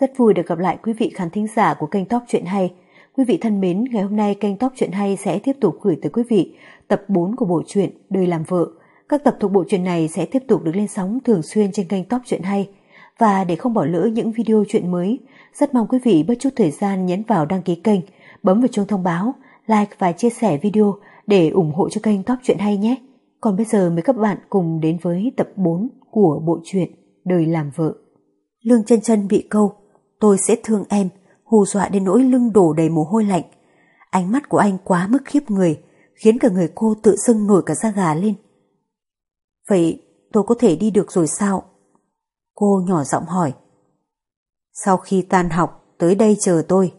Rất vui được gặp lại quý vị khán thính giả của kênh Top Chuyện Hay. Quý vị thân mến, ngày hôm nay kênh Top Chuyện Hay sẽ tiếp tục gửi tới quý vị tập 4 của bộ truyện Đời làm vợ. Các tập thuộc bộ truyện này sẽ tiếp tục được lên sóng thường xuyên trên kênh Top Chuyện Hay. Và để không bỏ lỡ những video chuyện mới, rất mong quý vị bớt chút thời gian nhấn vào đăng ký kênh, bấm vào chuông thông báo, like và chia sẻ video để ủng hộ cho kênh Top Chuyện Hay nhé. Còn bây giờ mời các bạn cùng đến với tập 4 của bộ truyện Đời làm vợ. Lương chân chân bị câu Tôi sẽ thương em, hù dọa đến nỗi lưng đổ đầy mồ hôi lạnh. Ánh mắt của anh quá mức khiếp người, khiến cả người cô tự dưng nổi cả da gà lên. Vậy tôi có thể đi được rồi sao? Cô nhỏ giọng hỏi. Sau khi tan học, tới đây chờ tôi.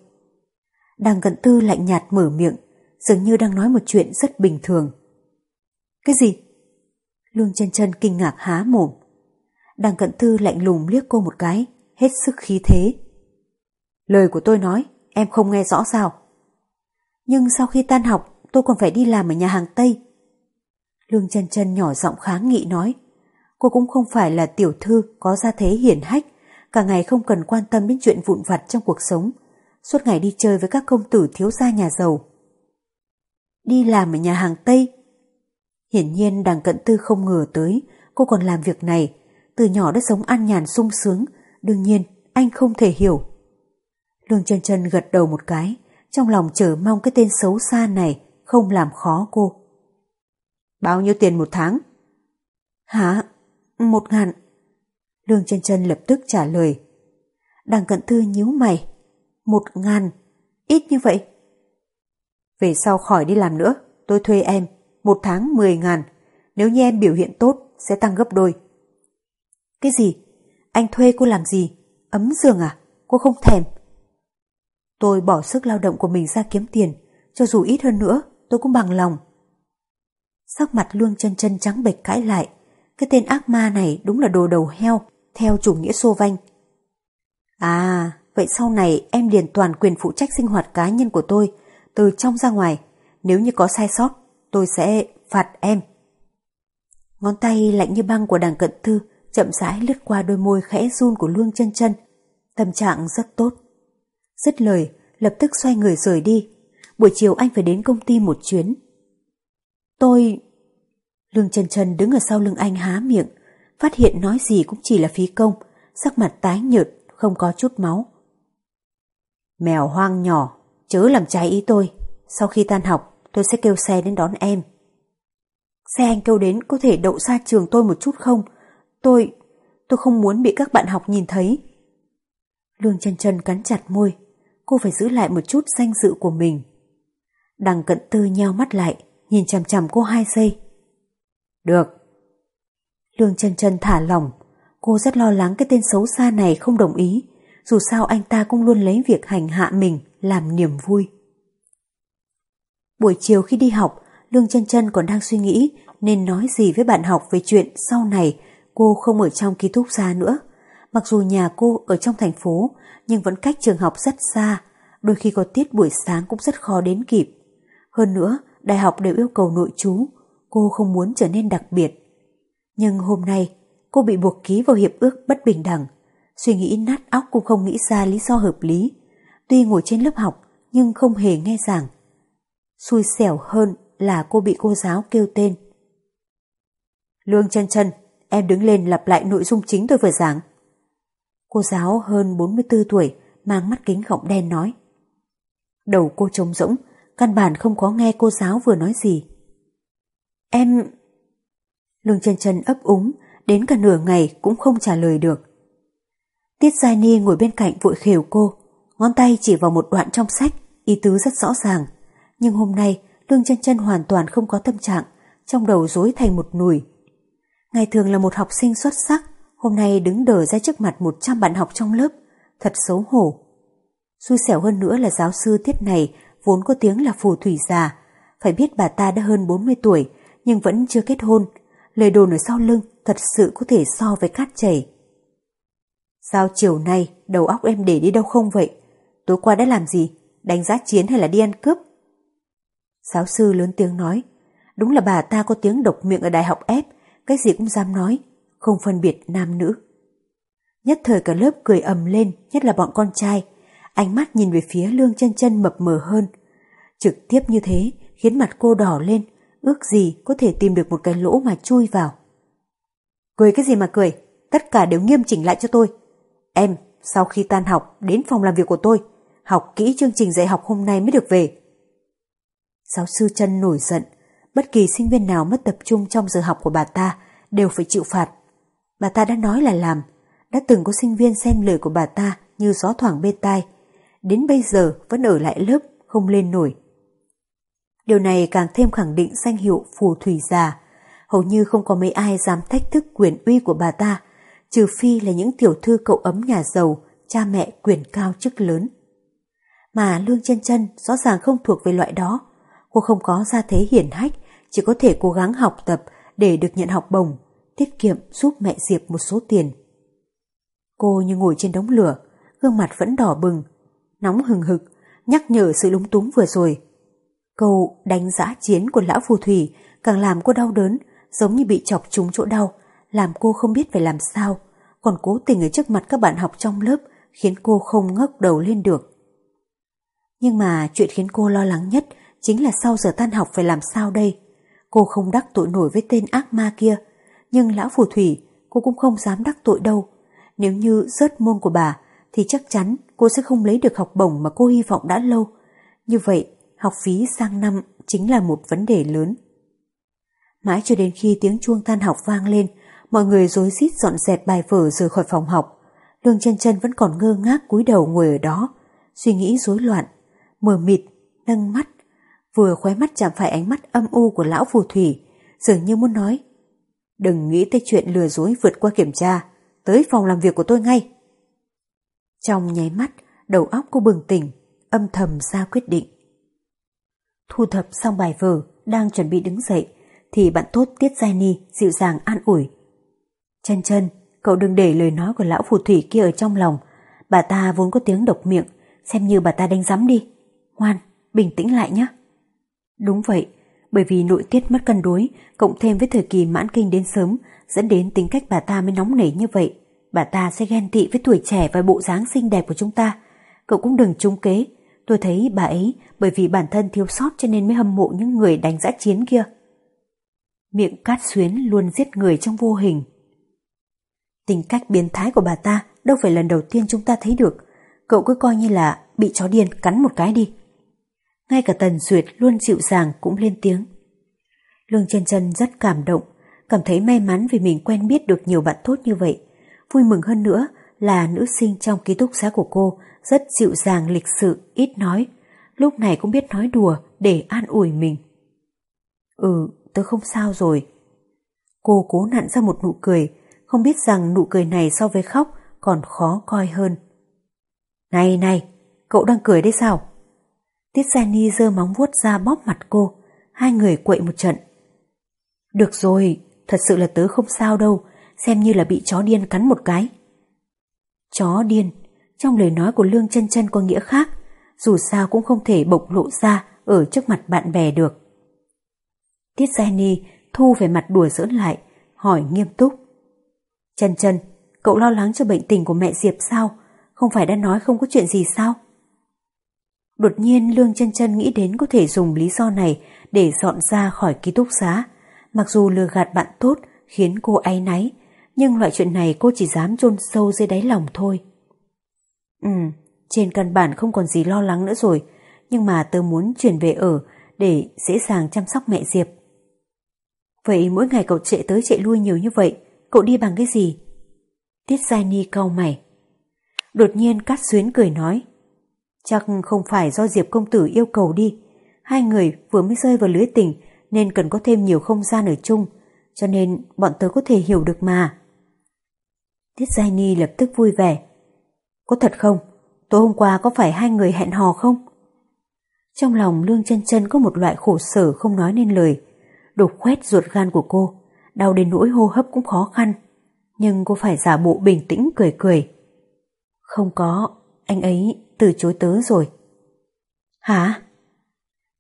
Đằng cận tư lạnh nhạt mở miệng, dường như đang nói một chuyện rất bình thường. Cái gì? Lương chân chân kinh ngạc há mồm. Đằng cận tư lạnh lùng liếc cô một cái, hết sức khí thế. Lời của tôi nói, em không nghe rõ sao? Nhưng sau khi tan học, tôi còn phải đi làm ở nhà hàng Tây. Lương chân chân nhỏ giọng kháng nghị nói. Cô cũng không phải là tiểu thư có gia thế hiển hách, cả ngày không cần quan tâm đến chuyện vụn vặt trong cuộc sống, suốt ngày đi chơi với các công tử thiếu gia nhà giàu. Đi làm ở nhà hàng Tây. Hiển nhiên đằng cận tư không ngờ tới cô còn làm việc này, từ nhỏ đã sống an nhàn sung sướng, đương nhiên anh không thể hiểu. Lương chân chân gật đầu một cái, trong lòng chờ mong cái tên xấu xa này không làm khó cô. Bao nhiêu tiền một tháng? Hả? Một ngàn. Lương chân chân lập tức trả lời. Đằng cận thư nhíu mày. Một ngàn. Ít như vậy. Về sau khỏi đi làm nữa, tôi thuê em. Một tháng mười ngàn. Nếu như em biểu hiện tốt, sẽ tăng gấp đôi. Cái gì? Anh thuê cô làm gì? Ấm giường à? Cô không thèm. Tôi bỏ sức lao động của mình ra kiếm tiền, cho dù ít hơn nữa, tôi cũng bằng lòng. Sắc mặt lương chân chân trắng bệch cãi lại, cái tên ác ma này đúng là đồ đầu heo, theo chủ nghĩa xô vanh. À, vậy sau này em liền toàn quyền phụ trách sinh hoạt cá nhân của tôi, từ trong ra ngoài. Nếu như có sai sót, tôi sẽ phạt em. Ngón tay lạnh như băng của đảng cận thư chậm rãi lướt qua đôi môi khẽ run của lương chân chân. Tâm trạng rất tốt. Dứt lời, lập tức xoay người rời đi. Buổi chiều anh phải đến công ty một chuyến. Tôi... Lương trần trần đứng ở sau lưng anh há miệng, phát hiện nói gì cũng chỉ là phí công, sắc mặt tái nhợt, không có chút máu. Mèo hoang nhỏ, chớ làm trái ý tôi. Sau khi tan học, tôi sẽ kêu xe đến đón em. Xe anh kêu đến có thể đậu xa trường tôi một chút không? Tôi... tôi không muốn bị các bạn học nhìn thấy. Lương chân chân cắn chặt môi, cô phải giữ lại một chút danh dự của mình. Đằng cận tư nheo mắt lại, nhìn chằm chằm cô hai giây. Được. Lương chân chân thả lỏng, cô rất lo lắng cái tên xấu xa này không đồng ý, dù sao anh ta cũng luôn lấy việc hành hạ mình làm niềm vui. Buổi chiều khi đi học, Lương chân chân còn đang suy nghĩ nên nói gì với bạn học về chuyện sau này cô không ở trong ký túc xá nữa. Mặc dù nhà cô ở trong thành phố nhưng vẫn cách trường học rất xa, đôi khi có tiết buổi sáng cũng rất khó đến kịp. Hơn nữa, đại học đều yêu cầu nội trú, cô không muốn trở nên đặc biệt. Nhưng hôm nay, cô bị buộc ký vào hiệp ước bất bình đẳng. Suy nghĩ nát óc cũng không nghĩ ra lý do hợp lý. Tuy ngồi trên lớp học, nhưng không hề nghe giảng. Xui xẻo hơn là cô bị cô giáo kêu tên. Lương chân chân, em đứng lên lặp lại nội dung chính tôi vừa giảng. Cô giáo hơn 44 tuổi, mang mắt kính gọng đen nói. Đầu cô trống rỗng, căn bản không có nghe cô giáo vừa nói gì. Em... Lương chân chân ấp úng, đến cả nửa ngày cũng không trả lời được. Tiết Giai Ni ngồi bên cạnh vội khều cô, ngón tay chỉ vào một đoạn trong sách, ý tứ rất rõ ràng. Nhưng hôm nay, Lương chân chân hoàn toàn không có tâm trạng, trong đầu rối thành một nùi. Ngày thường là một học sinh xuất sắc, hôm nay đứng đờ ra trước mặt 100 bạn học trong lớp, thật xấu hổ. Xui xẻo hơn nữa là giáo sư tiết này vốn có tiếng là phù thủy già, phải biết bà ta đã hơn 40 tuổi nhưng vẫn chưa kết hôn, lời đồn ở sau lưng thật sự có thể so với cát chảy. Sao chiều nay đầu óc em để đi đâu không vậy? Tối qua đã làm gì? Đánh giá chiến hay là đi ăn cướp? Giáo sư lớn tiếng nói, đúng là bà ta có tiếng độc miệng ở đại học ép, cái gì cũng dám nói, không phân biệt nam nữ. Nhất thời cả lớp cười ầm lên, nhất là bọn con trai. Ánh mắt nhìn về phía lương chân chân mập mờ hơn. Trực tiếp như thế khiến mặt cô đỏ lên, ước gì có thể tìm được một cái lỗ mà chui vào. Cười cái gì mà cười, tất cả đều nghiêm chỉnh lại cho tôi. Em, sau khi tan học, đến phòng làm việc của tôi, học kỹ chương trình dạy học hôm nay mới được về. Giáo sư chân nổi giận, bất kỳ sinh viên nào mất tập trung trong giờ học của bà ta đều phải chịu phạt. Bà ta đã nói là làm, đã từng có sinh viên xem lời của bà ta như gió thoảng bên tai, đến bây giờ vẫn ở lại lớp, không lên nổi. Điều này càng thêm khẳng định danh hiệu phù thủy già, hầu như không có mấy ai dám thách thức quyền uy của bà ta, trừ phi là những tiểu thư cậu ấm nhà giàu, cha mẹ quyền cao chức lớn. Mà Lương chân chân rõ ràng không thuộc về loại đó, cô không có gia thế hiển hách, chỉ có thể cố gắng học tập để được nhận học bổng, tiết kiệm giúp mẹ Diệp một số tiền. Cô như ngồi trên đống lửa, gương mặt vẫn đỏ bừng, nóng hừng hực, nhắc nhở sự lúng túng vừa rồi. Câu đánh giá chiến của lão phù thủy càng làm cô đau đớn, giống như bị chọc trúng chỗ đau, làm cô không biết phải làm sao, còn cố tình ở trước mặt các bạn học trong lớp khiến cô không ngóc đầu lên được. Nhưng mà chuyện khiến cô lo lắng nhất chính là sau giờ tan học phải làm sao đây. Cô không đắc tội nổi với tên ác ma kia, nhưng lão phù thủy cô cũng không dám đắc tội đâu. Nếu như rớt môn của bà thì chắc chắn cô sẽ không lấy được học bổng mà cô hy vọng đã lâu. Như vậy, học phí sang năm chính là một vấn đề lớn. Mãi cho đến khi tiếng chuông tan học vang lên, mọi người rối rít dọn dẹp bài vở rời khỏi phòng học. Lương chân chân vẫn còn ngơ ngác cúi đầu ngồi ở đó, suy nghĩ rối loạn, mờ mịt, nâng mắt, vừa khóe mắt chạm phải ánh mắt âm u của lão phù thủy, dường như muốn nói. Đừng nghĩ tới chuyện lừa dối vượt qua kiểm tra, tới phòng làm việc của tôi ngay. Trong nháy mắt, đầu óc cô bừng tỉnh, âm thầm ra quyết định. Thu thập xong bài vở, đang chuẩn bị đứng dậy, thì bạn tốt Tiết Giai Ni dịu dàng an ủi. Chân chân, cậu đừng để lời nói của lão phù thủy kia ở trong lòng. Bà ta vốn có tiếng độc miệng, xem như bà ta đánh giám đi. Ngoan, bình tĩnh lại nhé. Đúng vậy, bởi vì nội tiết mất cân đối, cộng thêm với thời kỳ mãn kinh đến sớm, dẫn đến tính cách bà ta mới nóng nảy như vậy. Bà ta sẽ ghen tị với tuổi trẻ và bộ dáng xinh đẹp của chúng ta. Cậu cũng đừng trung kế. Tôi thấy bà ấy bởi vì bản thân thiếu sót cho nên mới hâm mộ những người đánh giã chiến kia. Miệng cát xuyến luôn giết người trong vô hình. Tính cách biến thái của bà ta đâu phải lần đầu tiên chúng ta thấy được. Cậu cứ coi như là bị chó điên cắn một cái đi. Ngay cả Tần Duyệt luôn dịu dàng cũng lên tiếng. Lương chân chân rất cảm động, cảm thấy may mắn vì mình quen biết được nhiều bạn tốt như vậy. Vui mừng hơn nữa là nữ sinh trong ký túc xá của cô rất dịu dàng lịch sự, ít nói. Lúc này cũng biết nói đùa để an ủi mình. Ừ, tớ không sao rồi. Cô cố nặn ra một nụ cười, không biết rằng nụ cười này so với khóc còn khó coi hơn. Này này, cậu đang cười đấy sao? Tiết Jenny giơ móng vuốt ra bóp mặt cô, hai người quậy một trận. Được rồi, thật sự là tớ không sao đâu, xem như là bị chó điên cắn một cái. Chó điên, trong lời nói của Lương chân chân có nghĩa khác, dù sao cũng không thể bộc lộ ra ở trước mặt bạn bè được. Tiết Jenny thu về mặt đùa giỡn lại, hỏi nghiêm túc. Chân chân, cậu lo lắng cho bệnh tình của mẹ Diệp sao? Không phải đã nói không có chuyện gì sao? Đột nhiên Lương chân chân nghĩ đến có thể dùng lý do này để dọn ra khỏi ký túc xá. Mặc dù lừa gạt bạn tốt khiến cô áy náy, nhưng loại chuyện này cô chỉ dám chôn sâu dưới đáy lòng thôi. Ừ, trên căn bản không còn gì lo lắng nữa rồi, nhưng mà tớ muốn chuyển về ở để dễ dàng chăm sóc mẹ Diệp. Vậy mỗi ngày cậu chạy tới chạy lui nhiều như vậy, cậu đi bằng cái gì? Tiết Giai Ni cau mày. Đột nhiên Cát Xuyến cười nói. Chắc không phải do Diệp công tử yêu cầu đi. Hai người vừa mới rơi vào lưới tình nên cần có thêm nhiều không gian ở chung, cho nên bọn tớ có thể hiểu được mà. Tiết Giai Ni lập tức vui vẻ. Có thật không? Tối hôm qua có phải hai người hẹn hò không? Trong lòng Lương chân chân có một loại khổ sở không nói nên lời. Đục khoét ruột gan của cô, đau đến nỗi hô hấp cũng khó khăn. Nhưng cô phải giả bộ bình tĩnh cười cười. Không có, anh ấy từ chối tớ rồi. Hả?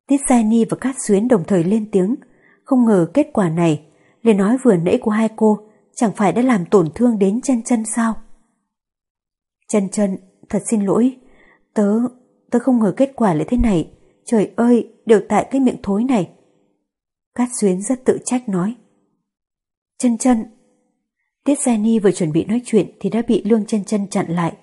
Tiết Giai Ni và Cát Xuyến đồng thời lên tiếng, không ngờ kết quả này, lời nói vừa nãy của hai cô chẳng phải đã làm tổn thương đến chân chân sao? Chân chân, thật xin lỗi. Tớ, tớ không ngờ kết quả lại thế này. Trời ơi, đều tại cái miệng thối này. Cát Xuyến rất tự trách nói. Chân chân. Tiết Jenny vừa chuẩn bị nói chuyện thì đã bị Lương chân chân chặn lại.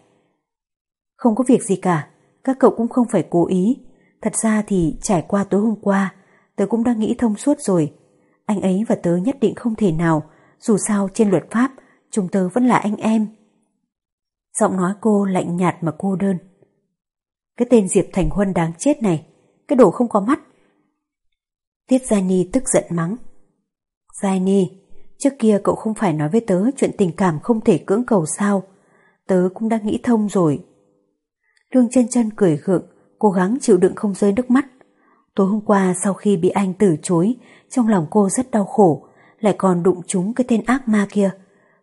Không có việc gì cả, các cậu cũng không phải cố ý. Thật ra thì trải qua tối hôm qua, tớ cũng đã nghĩ thông suốt rồi. Anh ấy và tớ nhất định không thể nào, dù sao trên luật pháp, chúng tớ vẫn là anh em. Giọng nói cô lạnh nhạt mà cô đơn. Cái tên Diệp Thành Huân đáng chết này, cái đồ không có mắt. Tiết Gia Ni tức giận mắng. Gia Ni, trước kia cậu không phải nói với tớ chuyện tình cảm không thể cưỡng cầu sao. Tớ cũng đã nghĩ thông rồi. Lương chân chân cười gượng, cố gắng chịu đựng không rơi nước mắt. Tối hôm qua sau khi bị anh từ chối, trong lòng cô rất đau khổ, lại còn đụng trúng cái tên ác ma kia.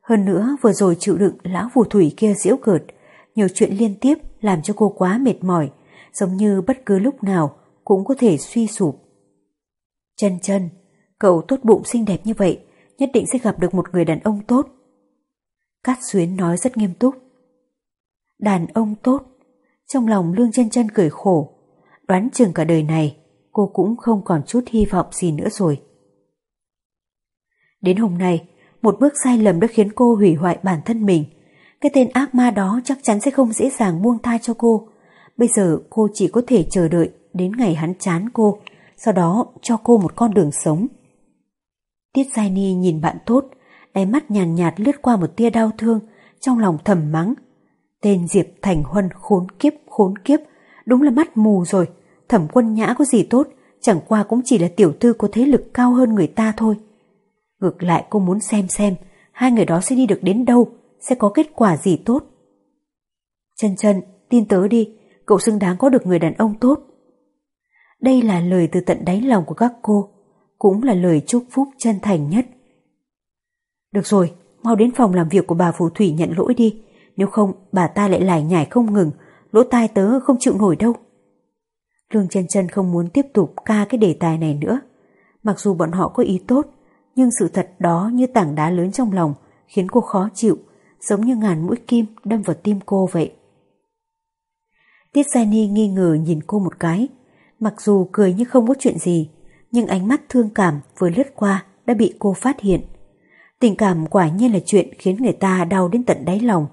Hơn nữa vừa rồi chịu đựng lão phù thủy kia diễu cợt, nhiều chuyện liên tiếp làm cho cô quá mệt mỏi, giống như bất cứ lúc nào cũng có thể suy sụp. Chân chân, cậu tốt bụng xinh đẹp như vậy, nhất định sẽ gặp được một người đàn ông tốt. Cát Xuyến nói rất nghiêm túc. Đàn ông tốt, trong lòng Lương chân chân cười khổ, đoán chừng cả đời này cô cũng không còn chút hy vọng gì nữa rồi. Đến hôm nay, một bước sai lầm đã khiến cô hủy hoại bản thân mình. Cái tên ác ma đó chắc chắn sẽ không dễ dàng buông tha cho cô. Bây giờ cô chỉ có thể chờ đợi đến ngày hắn chán cô, sau đó cho cô một con đường sống. Tiết Giai Ni nhìn bạn tốt, đáy mắt nhàn nhạt, nhạt lướt qua một tia đau thương, trong lòng thầm mắng. Tên Diệp Thành Huân khốn kiếp, khốn kiếp, đúng là mắt mù rồi, thẩm quân nhã có gì tốt, chẳng qua cũng chỉ là tiểu thư có thế lực cao hơn người ta thôi. Ngược lại cô muốn xem xem hai người đó sẽ đi được đến đâu, sẽ có kết quả gì tốt. Chân chân, tin tớ đi, cậu xứng đáng có được người đàn ông tốt. Đây là lời từ tận đáy lòng của các cô, cũng là lời chúc phúc chân thành nhất. Được rồi, mau đến phòng làm việc của bà phù thủy nhận lỗi đi, nếu không bà ta lại lải nhải không ngừng, lỗ tai tớ không chịu nổi đâu. Lương chân chân không muốn tiếp tục ca cái đề tài này nữa. Mặc dù bọn họ có ý tốt, nhưng sự thật đó như tảng đá lớn trong lòng khiến cô khó chịu, giống như ngàn mũi kim đâm vào tim cô vậy. Tiết Gia Ni nghi ngờ nhìn cô một cái, mặc dù cười như không có chuyện gì, nhưng ánh mắt thương cảm vừa lướt qua đã bị cô phát hiện. Tình cảm quả nhiên là chuyện khiến người ta đau đến tận đáy lòng,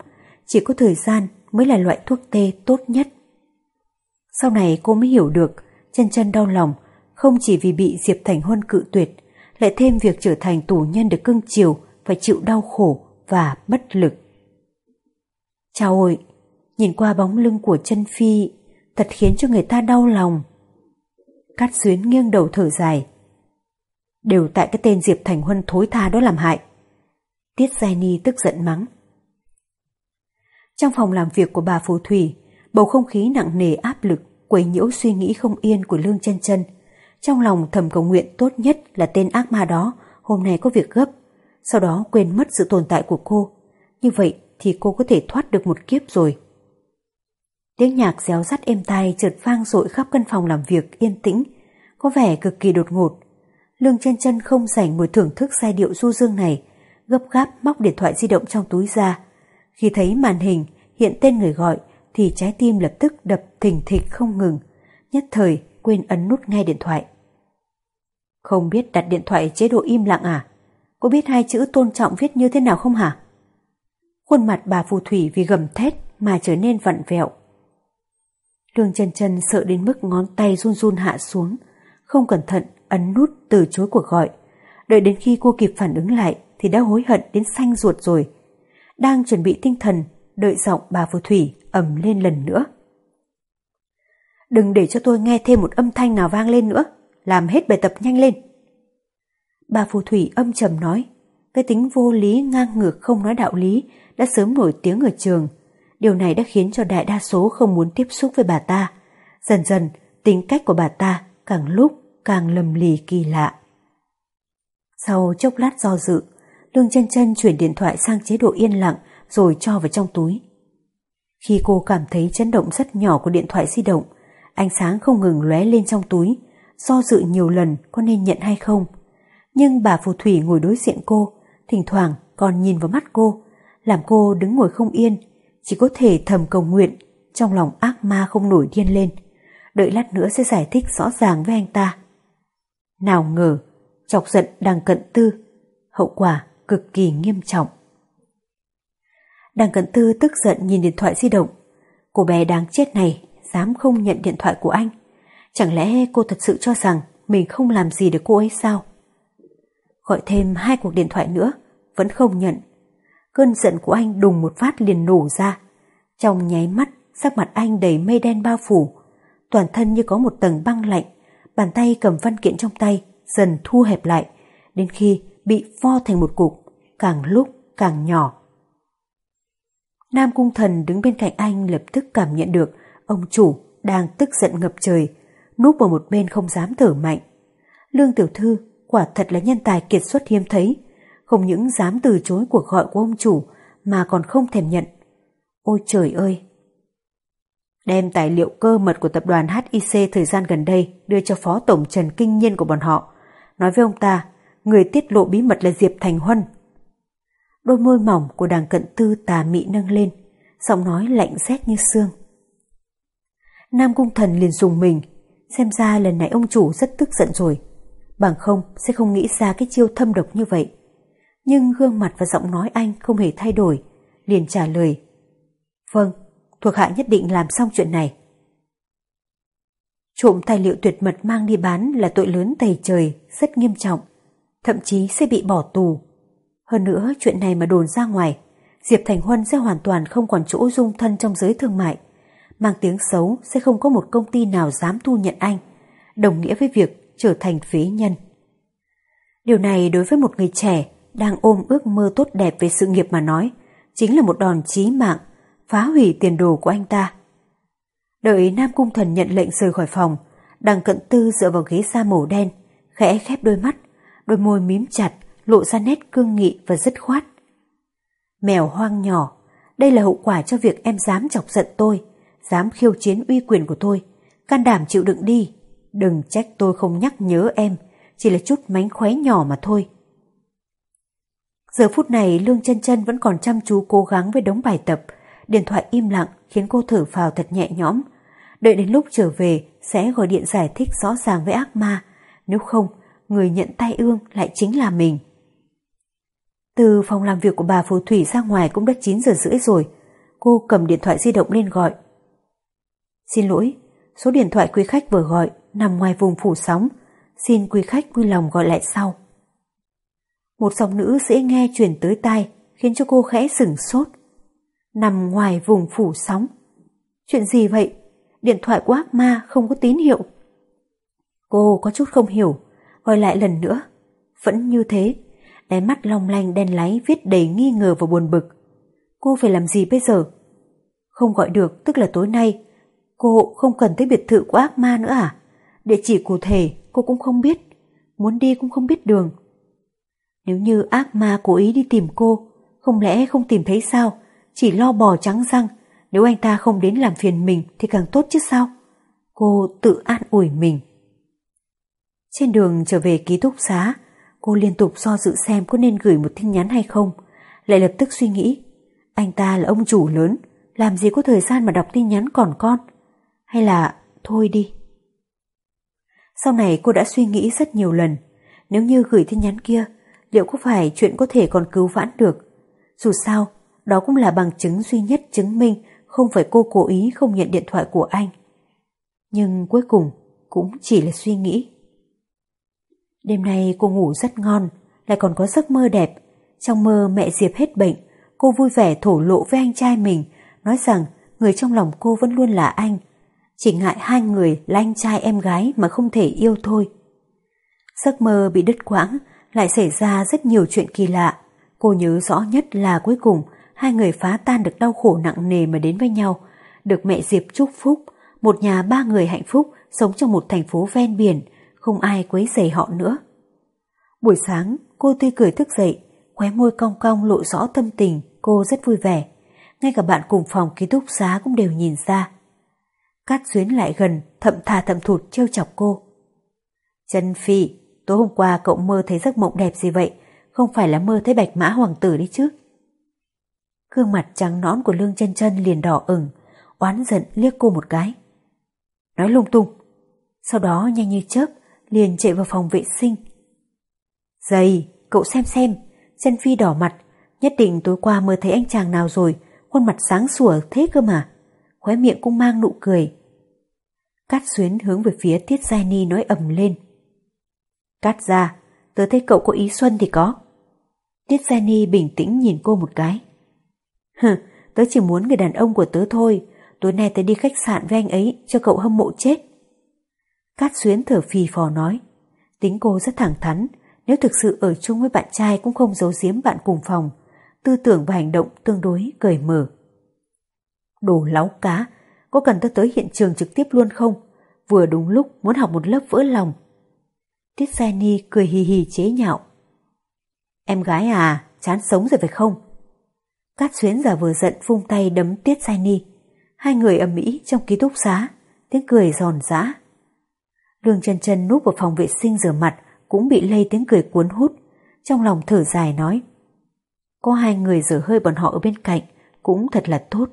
chỉ có thời gian mới là loại thuốc tê tốt nhất. Sau này cô mới hiểu được, chân chân đau lòng, không chỉ vì bị Diệp Thành Huân cự tuyệt, lại thêm việc trở thành tù nhân được cưng chiều, phải chịu đau khổ và bất lực. Chào ôi, nhìn qua bóng lưng của chân Phi, thật khiến cho người ta đau lòng. Cát xuyến nghiêng đầu thở dài. Đều tại cái tên Diệp Thành Huân thối tha đó làm hại. Tiết Giai Ni tức giận mắng. Trong phòng làm việc của bà Phù Thủy, bầu không khí nặng nề áp lực, quấy nhiễu suy nghĩ không yên của Lương chân chân trong lòng thầm cầu nguyện tốt nhất là tên ác ma đó hôm nay có việc gấp, sau đó quên mất sự tồn tại của cô. Như vậy thì cô có thể thoát được một kiếp rồi. Tiếng nhạc réo rắt êm tai chợt vang dội khắp căn phòng làm việc yên tĩnh, có vẻ cực kỳ đột ngột. Lương chân chân không rảnh ngồi thưởng thức giai điệu du dương này, gấp gáp móc điện thoại di động trong túi ra. Khi thấy màn hình hiện tên người gọi thì trái tim lập tức đập thình thịch không ngừng, nhất thời quên ấn nút nghe điện thoại. Không biết đặt điện thoại chế độ im lặng à? Có biết hai chữ tôn trọng viết như thế nào không hả? Khuôn mặt bà phù thủy vì gầm thét mà trở nên vặn vẹo. Lương chân chân sợ đến mức ngón tay run run hạ xuống, không cẩn thận ấn nút từ chối cuộc gọi. Đợi đến khi cô kịp phản ứng lại thì đã hối hận đến xanh ruột rồi. Đang chuẩn bị tinh thần, đợi giọng bà phù thủy ầm lên lần nữa. Đừng để cho tôi nghe thêm một âm thanh nào vang lên nữa làm hết bài tập nhanh lên. Bà phù thủy âm trầm nói, cái tính vô lý ngang ngược không nói đạo lý đã sớm nổi tiếng ở trường. Điều này đã khiến cho đại đa số không muốn tiếp xúc với bà ta. Dần dần, tính cách của bà ta càng lúc càng lầm lì kỳ lạ. Sau chốc lát do dự, Lương chân chân chuyển điện thoại sang chế độ yên lặng rồi cho vào trong túi. Khi cô cảm thấy chấn động rất nhỏ của điện thoại di động, ánh sáng không ngừng lóe lên trong túi, do dự nhiều lần có nên nhận hay không. Nhưng bà phù thủy ngồi đối diện cô, thỉnh thoảng còn nhìn vào mắt cô, làm cô đứng ngồi không yên, chỉ có thể thầm cầu nguyện, trong lòng ác ma không nổi điên lên, đợi lát nữa sẽ giải thích rõ ràng với anh ta. Nào ngờ, chọc giận đang cận tư, hậu quả cực kỳ nghiêm trọng. Đằng cận tư tức giận nhìn điện thoại di động. Cô bé đáng chết này dám không nhận điện thoại của anh. Chẳng lẽ cô thật sự cho rằng mình không làm gì được cô ấy sao? Gọi thêm hai cuộc điện thoại nữa, vẫn không nhận. Cơn giận của anh đùng một phát liền nổ ra. Trong nháy mắt, sắc mặt anh đầy mây đen bao phủ. Toàn thân như có một tầng băng lạnh, bàn tay cầm văn kiện trong tay dần thu hẹp lại, đến khi bị vo thành một cục, càng lúc càng nhỏ. Nam Cung Thần đứng bên cạnh anh lập tức cảm nhận được ông chủ đang tức giận ngập trời, núp vào một bên không dám thở mạnh. Lương Tiểu Thư quả thật là nhân tài kiệt xuất hiếm thấy, không những dám từ chối cuộc gọi của ông chủ mà còn không thèm nhận. Ôi trời ơi! Đem tài liệu cơ mật của tập đoàn HIC thời gian gần đây đưa cho Phó Tổng Trần Kinh Nhiên của bọn họ, nói với ông ta, người tiết lộ bí mật là Diệp Thành Huân. Đôi môi mỏng của đàng cận tư tà mị nâng lên, giọng nói lạnh rét như xương. Nam Cung Thần liền dùng mình, xem ra lần này ông chủ rất tức giận rồi. Bằng không sẽ không nghĩ ra cái chiêu thâm độc như vậy. Nhưng gương mặt và giọng nói anh không hề thay đổi, liền trả lời. Vâng, thuộc hạ nhất định làm xong chuyện này. Trộm tài liệu tuyệt mật mang đi bán là tội lớn tày trời, rất nghiêm trọng, thậm chí sẽ bị bỏ tù. Hơn nữa chuyện này mà đồn ra ngoài, Diệp Thành Huân sẽ hoàn toàn không còn chỗ dung thân trong giới thương mại. Mang tiếng xấu sẽ không có một công ty nào dám thu nhận anh, đồng nghĩa với việc trở thành phế nhân. Điều này đối với một người trẻ đang ôm ước mơ tốt đẹp về sự nghiệp mà nói, chính là một đòn chí mạng, phá hủy tiền đồ của anh ta. Đợi Nam Cung Thần nhận lệnh rời khỏi phòng, đằng cận tư dựa vào ghế da màu đen, khẽ khép đôi mắt, đôi môi mím chặt, lộ ra nét cương nghị và dứt khoát. Mèo hoang nhỏ, đây là hậu quả cho việc em dám chọc giận tôi, dám khiêu chiến uy quyền của tôi, can đảm chịu đựng đi. Đừng trách tôi không nhắc nhớ em, chỉ là chút mánh khóe nhỏ mà thôi. Giờ phút này Lương chân chân vẫn còn chăm chú cố gắng với đống bài tập, điện thoại im lặng khiến cô thở phào thật nhẹ nhõm. Đợi đến lúc trở về sẽ gọi điện giải thích rõ ràng với ác ma, nếu không người nhận tay ương lại chính là mình. Từ phòng làm việc của bà Phù Thủy ra ngoài cũng đã 9 giờ rưỡi rồi. Cô cầm điện thoại di động lên gọi. Xin lỗi, số điện thoại quý khách vừa gọi nằm ngoài vùng phủ sóng. Xin quý khách vui lòng gọi lại sau. Một giọng nữ dễ nghe truyền tới tai khiến cho cô khẽ sửng sốt. Nằm ngoài vùng phủ sóng. Chuyện gì vậy? Điện thoại của ác ma không có tín hiệu. Cô có chút không hiểu, gọi lại lần nữa. Vẫn như thế, đáy mắt long lanh đen láy viết đầy nghi ngờ và buồn bực. Cô phải làm gì bây giờ? Không gọi được tức là tối nay. Cô không cần tới biệt thự của ác ma nữa à? Địa chỉ cụ thể cô cũng không biết. Muốn đi cũng không biết đường. Nếu như ác ma cố ý đi tìm cô, không lẽ không tìm thấy sao? Chỉ lo bò trắng răng. Nếu anh ta không đến làm phiền mình thì càng tốt chứ sao? Cô tự an ủi mình. Trên đường trở về ký túc xá, Cô liên tục do dự xem có nên gửi một tin nhắn hay không, lại lập tức suy nghĩ. Anh ta là ông chủ lớn, làm gì có thời gian mà đọc tin nhắn còn con? Hay là thôi đi. Sau này cô đã suy nghĩ rất nhiều lần, nếu như gửi tin nhắn kia, liệu có phải chuyện có thể còn cứu vãn được? Dù sao, đó cũng là bằng chứng duy nhất chứng minh không phải cô cố ý không nhận điện thoại của anh. Nhưng cuối cùng cũng chỉ là suy nghĩ. Đêm nay cô ngủ rất ngon, lại còn có giấc mơ đẹp. Trong mơ mẹ Diệp hết bệnh, cô vui vẻ thổ lộ với anh trai mình, nói rằng người trong lòng cô vẫn luôn là anh. Chỉ ngại hai người là anh trai em gái mà không thể yêu thôi. Giấc mơ bị đứt quãng, lại xảy ra rất nhiều chuyện kỳ lạ. Cô nhớ rõ nhất là cuối cùng hai người phá tan được đau khổ nặng nề mà đến với nhau, được mẹ Diệp chúc phúc, một nhà ba người hạnh phúc sống trong một thành phố ven biển, không ai quấy rầy họ nữa. Buổi sáng, cô tươi cười thức dậy, khóe môi cong cong lộ rõ tâm tình, cô rất vui vẻ. Ngay cả bạn cùng phòng ký túc xá cũng đều nhìn ra. Cát Duyến lại gần, thậm thà thậm thụt trêu chọc cô. Trần Phi, tối hôm qua cậu mơ thấy giấc mộng đẹp gì vậy? Không phải là mơ thấy bạch mã hoàng tử đi chứ? Gương mặt trắng nõn của Lương chân chân liền đỏ ửng, oán giận liếc cô một cái. Nói lung tung. Sau đó nhanh như chớp, liền chạy vào phòng vệ sinh. Dày, cậu xem xem, chân phi đỏ mặt, nhất định tối qua mơ thấy anh chàng nào rồi, khuôn mặt sáng sủa thế cơ mà. Khóe miệng cũng mang nụ cười. Cát xuyến hướng về phía Tiết Giai Ni nói ầm lên. Cát ra, tớ thấy cậu có ý xuân thì có. Tiết Giai Ni bình tĩnh nhìn cô một cái. Hừ, tớ chỉ muốn người đàn ông của tớ thôi, tối nay tớ đi khách sạn với anh ấy cho cậu hâm mộ chết. Cát xuyến thở phì phò nói. Tính cô rất thẳng thắn, nếu thực sự ở chung với bạn trai cũng không giấu giếm bạn cùng phòng, tư tưởng và hành động tương đối cởi mở. Đồ láo cá, có cần tôi tới hiện trường trực tiếp luôn không? Vừa đúng lúc muốn học một lớp vỡ lòng. Tiết Gia Ni cười hì hì chế nhạo. Em gái à, chán sống rồi phải không? Cát xuyến giả vừa giận vung tay đấm Tiết Gia Ni. Hai người ầm ĩ trong ký túc xá, tiếng cười giòn giã. Lương chân chân núp vào phòng vệ sinh rửa mặt cũng bị lây tiếng cười cuốn hút, trong lòng thở dài nói. Có hai người rửa hơi bọn họ ở bên cạnh, cũng thật là tốt.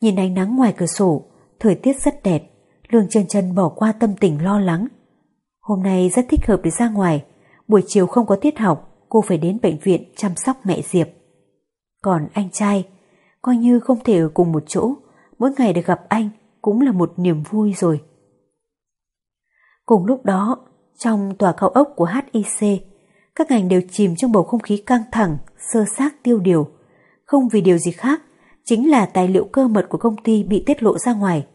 Nhìn ánh nắng ngoài cửa sổ, thời tiết rất đẹp, Lương chân chân bỏ qua tâm tình lo lắng. Hôm nay rất thích hợp để ra ngoài, buổi chiều không có tiết học, cô phải đến bệnh viện chăm sóc mẹ Diệp. Còn anh trai, coi như không thể ở cùng một chỗ, mỗi ngày được gặp anh cũng là một niềm vui rồi. Cùng lúc đó, trong tòa cao ốc của HIC, các ngành đều chìm trong bầu không khí căng thẳng, sơ xác tiêu điều. Không vì điều gì khác, chính là tài liệu cơ mật của công ty bị tiết lộ ra ngoài.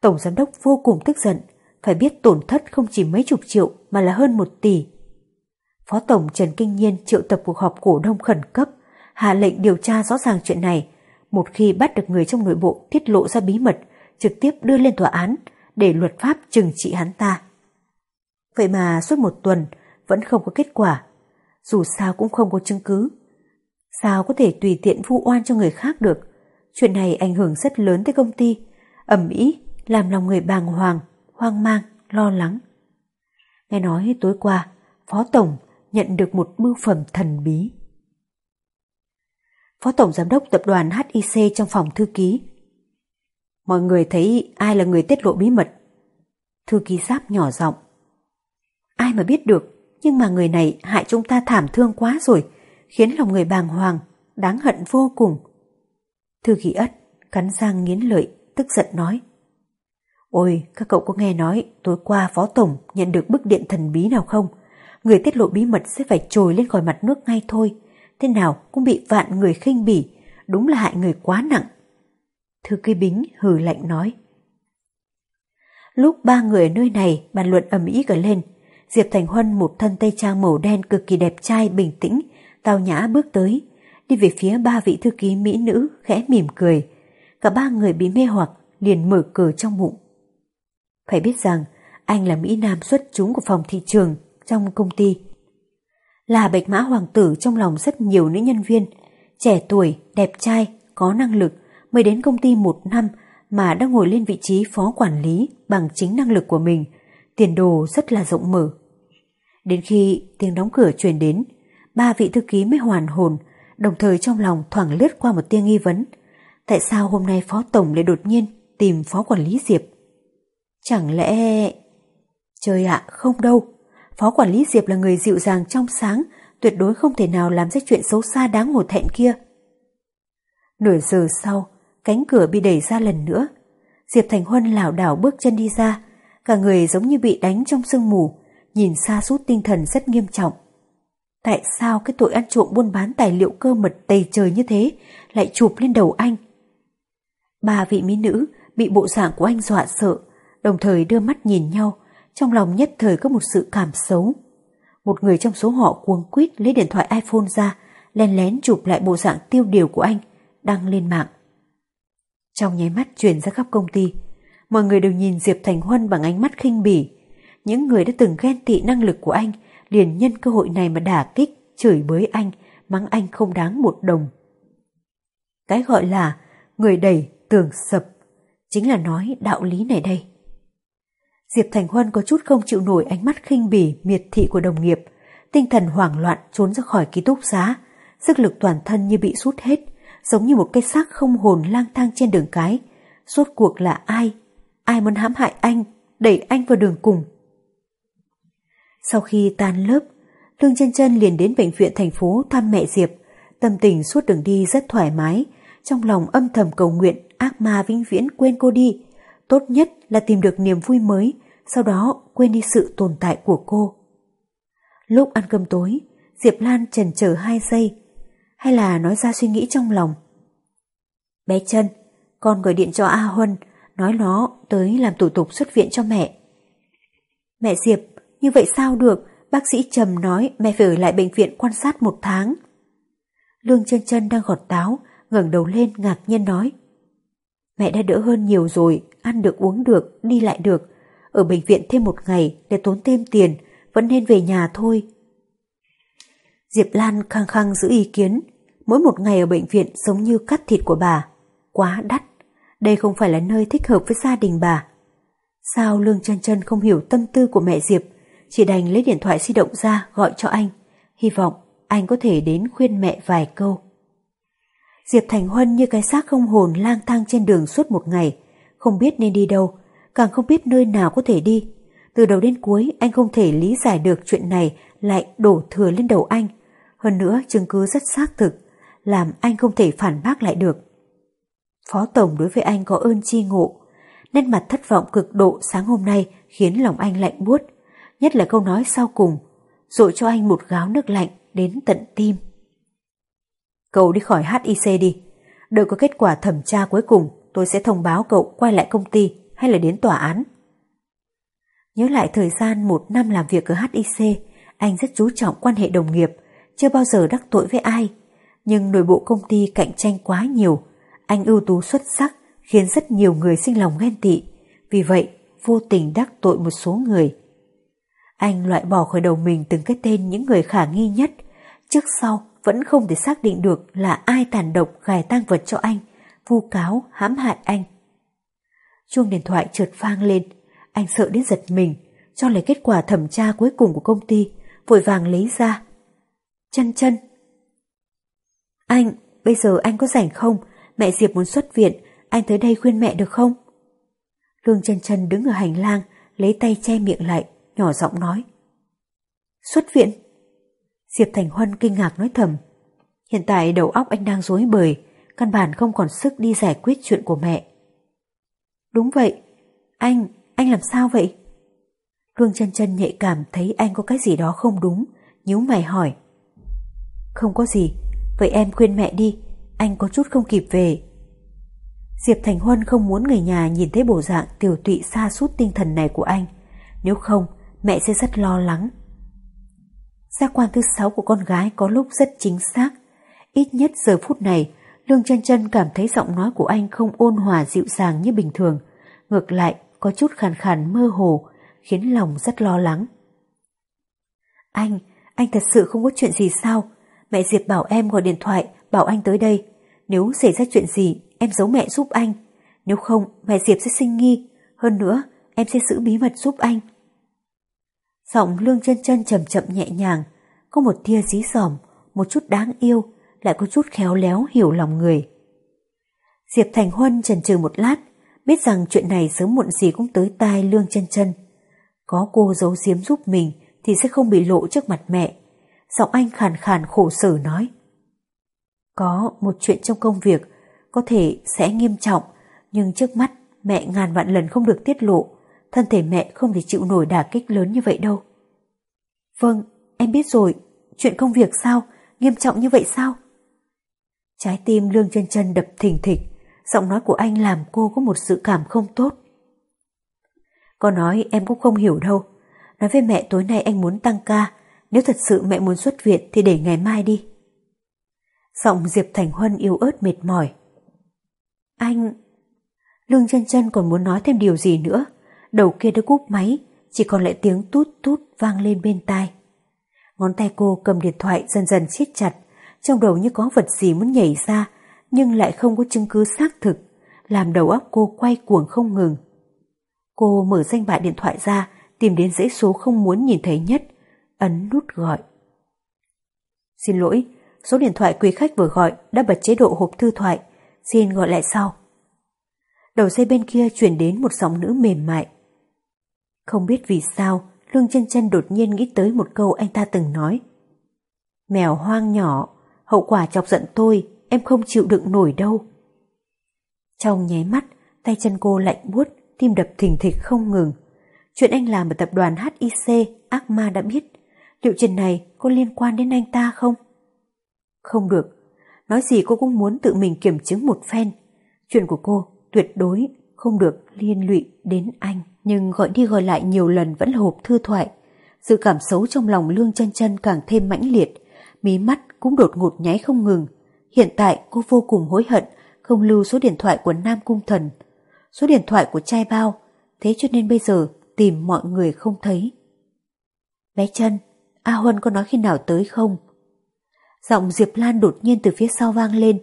Tổng giám đốc vô cùng tức giận, phải biết tổn thất không chỉ mấy chục triệu mà là hơn một tỷ. Phó Tổng Trần Kinh Nhiên triệu tập cuộc họp cổ đông khẩn cấp, hạ lệnh điều tra rõ ràng chuyện này. Một khi bắt được người trong nội bộ tiết lộ ra bí mật, trực tiếp đưa lên tòa án để luật pháp trừng trị hắn ta. Vậy mà suốt một tuần vẫn không có kết quả. Dù sao cũng không có chứng cứ. Sao có thể tùy tiện vu oan cho người khác được? Chuyện này ảnh hưởng rất lớn tới công ty. ẩm ý, làm lòng người bàng hoàng, hoang mang, lo lắng. Nghe nói tối qua, Phó Tổng nhận được một bưu phẩm thần bí. Phó Tổng Giám đốc Tập đoàn HIC trong phòng thư ký. Mọi người thấy ai là người tiết lộ bí mật? Thư ký giáp nhỏ giọng. Ai mà biết được, nhưng mà người này hại chúng ta thảm thương quá rồi, khiến lòng người bàng hoàng, đáng hận vô cùng. Thư ký ất, cắn răng nghiến lợi, tức giận nói. Ôi, các cậu có nghe nói tối qua Phó Tổng nhận được bức điện thần bí nào không? Người tiết lộ bí mật sẽ phải trồi lên khỏi mặt nước ngay thôi. Thế nào cũng bị vạn người khinh bỉ, đúng là hại người quá nặng. Thư ký Bính hừ lạnh nói. Lúc ba người ở nơi này bàn luận ầm ĩ cả lên, Diệp Thành Huân một thân tây trang màu đen cực kỳ đẹp trai bình tĩnh, tao nhã bước tới, đi về phía ba vị thư ký mỹ nữ khẽ mỉm cười. Cả ba người bị mê hoặc liền mở cờ trong bụng. Phải biết rằng anh là Mỹ Nam xuất chúng của phòng thị trường trong công ty. Là bạch mã hoàng tử trong lòng rất nhiều nữ nhân viên, trẻ tuổi, đẹp trai, có năng lực, mới đến công ty một năm mà đã ngồi lên vị trí phó quản lý bằng chính năng lực của mình, tiền đồ rất là rộng mở. Đến khi tiếng đóng cửa truyền đến, ba vị thư ký mới hoàn hồn, đồng thời trong lòng thoảng lướt qua một tia nghi vấn. Tại sao hôm nay phó tổng lại đột nhiên tìm phó quản lý Diệp? Chẳng lẽ... Trời ạ, không đâu. Phó quản lý Diệp là người dịu dàng trong sáng, tuyệt đối không thể nào làm ra chuyện xấu xa đáng hổ thẹn kia. Nửa giờ sau, cánh cửa bị đẩy ra lần nữa. Diệp Thành Huân lảo đảo bước chân đi ra, cả người giống như bị đánh trong sương mù, nhìn xa sút tinh thần rất nghiêm trọng. Tại sao cái tội ăn trộm buôn bán tài liệu cơ mật tày trời như thế lại chụp lên đầu anh? Ba vị mỹ nữ bị bộ dạng của anh dọa sợ, đồng thời đưa mắt nhìn nhau, trong lòng nhất thời có một sự cảm xấu. Một người trong số họ cuống quýt lấy điện thoại iPhone ra, len lén chụp lại bộ dạng tiêu điều của anh, đăng lên mạng. Trong nháy mắt truyền ra khắp công ty, mọi người đều nhìn Diệp Thành Huân bằng ánh mắt khinh bỉ. Những người đã từng ghen tị năng lực của anh liền nhân cơ hội này mà đả kích, chửi bới anh, mắng anh không đáng một đồng. Cái gọi là người đẩy tường sập, chính là nói đạo lý này đây. Diệp Thành Huân có chút không chịu nổi ánh mắt khinh bỉ, miệt thị của đồng nghiệp, tinh thần hoảng loạn trốn ra khỏi ký túc xá, sức lực toàn thân như bị sút hết, giống như một cái xác không hồn lang thang trên đường cái. suốt cuộc là ai? Ai muốn hãm hại anh, đẩy anh vào đường cùng? Sau khi tan lớp, Lương chân chân liền đến bệnh viện thành phố thăm mẹ Diệp. Tâm tình suốt đường đi rất thoải mái, trong lòng âm thầm cầu nguyện ác ma vĩnh viễn quên cô đi. Tốt nhất là tìm được niềm vui mới, sau đó quên đi sự tồn tại của cô. Lúc ăn cơm tối, Diệp Lan trần chờ hai giây, hay là nói ra suy nghĩ trong lòng. Bé chân, con gọi điện cho A Huân, nói nó tới làm thủ tục xuất viện cho mẹ. Mẹ Diệp, như vậy sao được, bác sĩ Trầm nói mẹ phải ở lại bệnh viện quan sát một tháng. Lương chân chân đang gọt táo, ngẩng đầu lên ngạc nhiên nói. Mẹ đã đỡ hơn nhiều rồi, ăn được uống được, đi lại được. Ở bệnh viện thêm một ngày để tốn thêm tiền, vẫn nên về nhà thôi. Diệp Lan khăng khăng giữ ý kiến, mỗi một ngày ở bệnh viện giống như cắt thịt của bà. Quá đắt, đây không phải là nơi thích hợp với gia đình bà. Sao Lương chân chân không hiểu tâm tư của mẹ Diệp, chỉ đành lấy điện thoại di động ra gọi cho anh, hy vọng anh có thể đến khuyên mẹ vài câu. Diệp Thành Huân như cái xác không hồn lang thang trên đường suốt một ngày, không biết nên đi đâu, càng không biết nơi nào có thể đi. Từ đầu đến cuối anh không thể lý giải được chuyện này lại đổ thừa lên đầu anh. Hơn nữa chứng cứ rất xác thực, làm anh không thể phản bác lại được. Phó Tổng đối với anh có ơn chi ngộ. Nét mặt thất vọng cực độ sáng hôm nay khiến lòng anh lạnh buốt, nhất là câu nói sau cùng, dội cho anh một gáo nước lạnh đến tận tim. Cậu đi khỏi HIC đi. Đợi có kết quả thẩm tra cuối cùng, tôi sẽ thông báo cậu quay lại công ty hay là đến tòa án. Nhớ lại thời gian một năm làm việc ở HIC, anh rất chú trọng quan hệ đồng nghiệp, chưa bao giờ đắc tội với ai. Nhưng nội bộ công ty cạnh tranh quá nhiều, anh ưu tú xuất sắc khiến rất nhiều người sinh lòng ghen tị. Vì vậy, vô tình đắc tội một số người. Anh loại bỏ khỏi đầu mình từng cái tên những người khả nghi nhất, trước sau vẫn không thể xác định được là ai tàn độc gài tang vật cho anh, vu cáo, hãm hại anh. Chuông điện thoại trượt vang lên, anh sợ đến giật mình, cho lấy kết quả thẩm tra cuối cùng của công ty, vội vàng lấy ra. Chân chân. Anh, bây giờ anh có rảnh không? Mẹ Diệp muốn xuất viện, anh tới đây khuyên mẹ được không? Lương chân chân đứng ở hành lang, lấy tay che miệng lại, nhỏ giọng nói. Xuất viện? Diệp Thành Huân kinh ngạc nói thầm. Hiện tại đầu óc anh đang rối bời, căn bản không còn sức đi giải quyết chuyện của mẹ. Đúng vậy, anh, anh làm sao vậy? Lương chân chân nhạy cảm thấy anh có cái gì đó không đúng, nhíu mày hỏi. Không có gì, vậy em khuyên mẹ đi, anh có chút không kịp về. Diệp Thành Huân không muốn người nhà nhìn thấy bộ dạng tiểu tụy xa sút tinh thần này của anh, nếu không mẹ sẽ rất lo lắng. Giác quan thứ sáu của con gái có lúc rất chính xác. Ít nhất giờ phút này, Lương chân chân cảm thấy giọng nói của anh không ôn hòa dịu dàng như bình thường. Ngược lại, có chút khàn khàn mơ hồ, khiến lòng rất lo lắng. Anh, anh thật sự không có chuyện gì sao? Mẹ Diệp bảo em gọi điện thoại, bảo anh tới đây. Nếu xảy ra chuyện gì, em giấu mẹ giúp anh. Nếu không, mẹ Diệp sẽ sinh nghi. Hơn nữa, em sẽ giữ bí mật giúp anh. Giọng lương chân chân chậm chậm nhẹ nhàng, có một tia dí dỏm, một chút đáng yêu, lại có chút khéo léo hiểu lòng người. Diệp Thành Huân chần chừ một lát, biết rằng chuyện này sớm muộn gì cũng tới tai lương chân chân. Có cô giấu giếm giúp mình thì sẽ không bị lộ trước mặt mẹ. Giọng anh khàn khàn khổ sở nói. Có một chuyện trong công việc có thể sẽ nghiêm trọng, nhưng trước mắt mẹ ngàn vạn lần không được tiết lộ, thân thể mẹ không thể chịu nổi đả kích lớn như vậy đâu. Vâng, em biết rồi, chuyện công việc sao, nghiêm trọng như vậy sao? Trái tim lương chân chân đập thình thịch, giọng nói của anh làm cô có một sự cảm không tốt. Có nói em cũng không hiểu đâu, nói với mẹ tối nay anh muốn tăng ca, nếu thật sự mẹ muốn xuất viện thì để ngày mai đi. Giọng Diệp Thành Huân yếu ớt mệt mỏi. Anh... Lương chân chân còn muốn nói thêm điều gì nữa, đầu kia đã cúp máy, chỉ còn lại tiếng tút tút vang lên bên tai. Ngón tay cô cầm điện thoại dần dần siết chặt, trong đầu như có vật gì muốn nhảy ra, nhưng lại không có chứng cứ xác thực, làm đầu óc cô quay cuồng không ngừng. Cô mở danh bạ điện thoại ra, tìm đến dãy số không muốn nhìn thấy nhất, ấn nút gọi. Xin lỗi, Số điện thoại quý khách vừa gọi đã bật chế độ hộp thư thoại. Xin gọi lại sau. Đầu dây bên kia truyền đến một giọng nữ mềm mại. Không biết vì sao, Lương chân chân đột nhiên nghĩ tới một câu anh ta từng nói. Mèo hoang nhỏ, hậu quả chọc giận tôi, em không chịu đựng nổi đâu. Trong nháy mắt, tay chân cô lạnh buốt, tim đập thình thịch không ngừng. Chuyện anh làm ở tập đoàn HIC, ác ma đã biết. Liệu chuyện này có liên quan đến anh ta không? Không được. Nói gì cô cũng muốn tự mình kiểm chứng một phen. Chuyện của cô tuyệt đối không được liên lụy đến anh. Nhưng gọi đi gọi lại nhiều lần vẫn là hộp thư thoại. Sự cảm xấu trong lòng Lương chân chân càng thêm mãnh liệt. Mí mắt cũng đột ngột nháy không ngừng. Hiện tại cô vô cùng hối hận không lưu số điện thoại của Nam Cung Thần. Số điện thoại của trai bao. Thế cho nên bây giờ tìm mọi người không thấy. Bé chân, A Huân có nói khi nào tới không? Giọng Diệp Lan đột nhiên từ phía sau vang lên.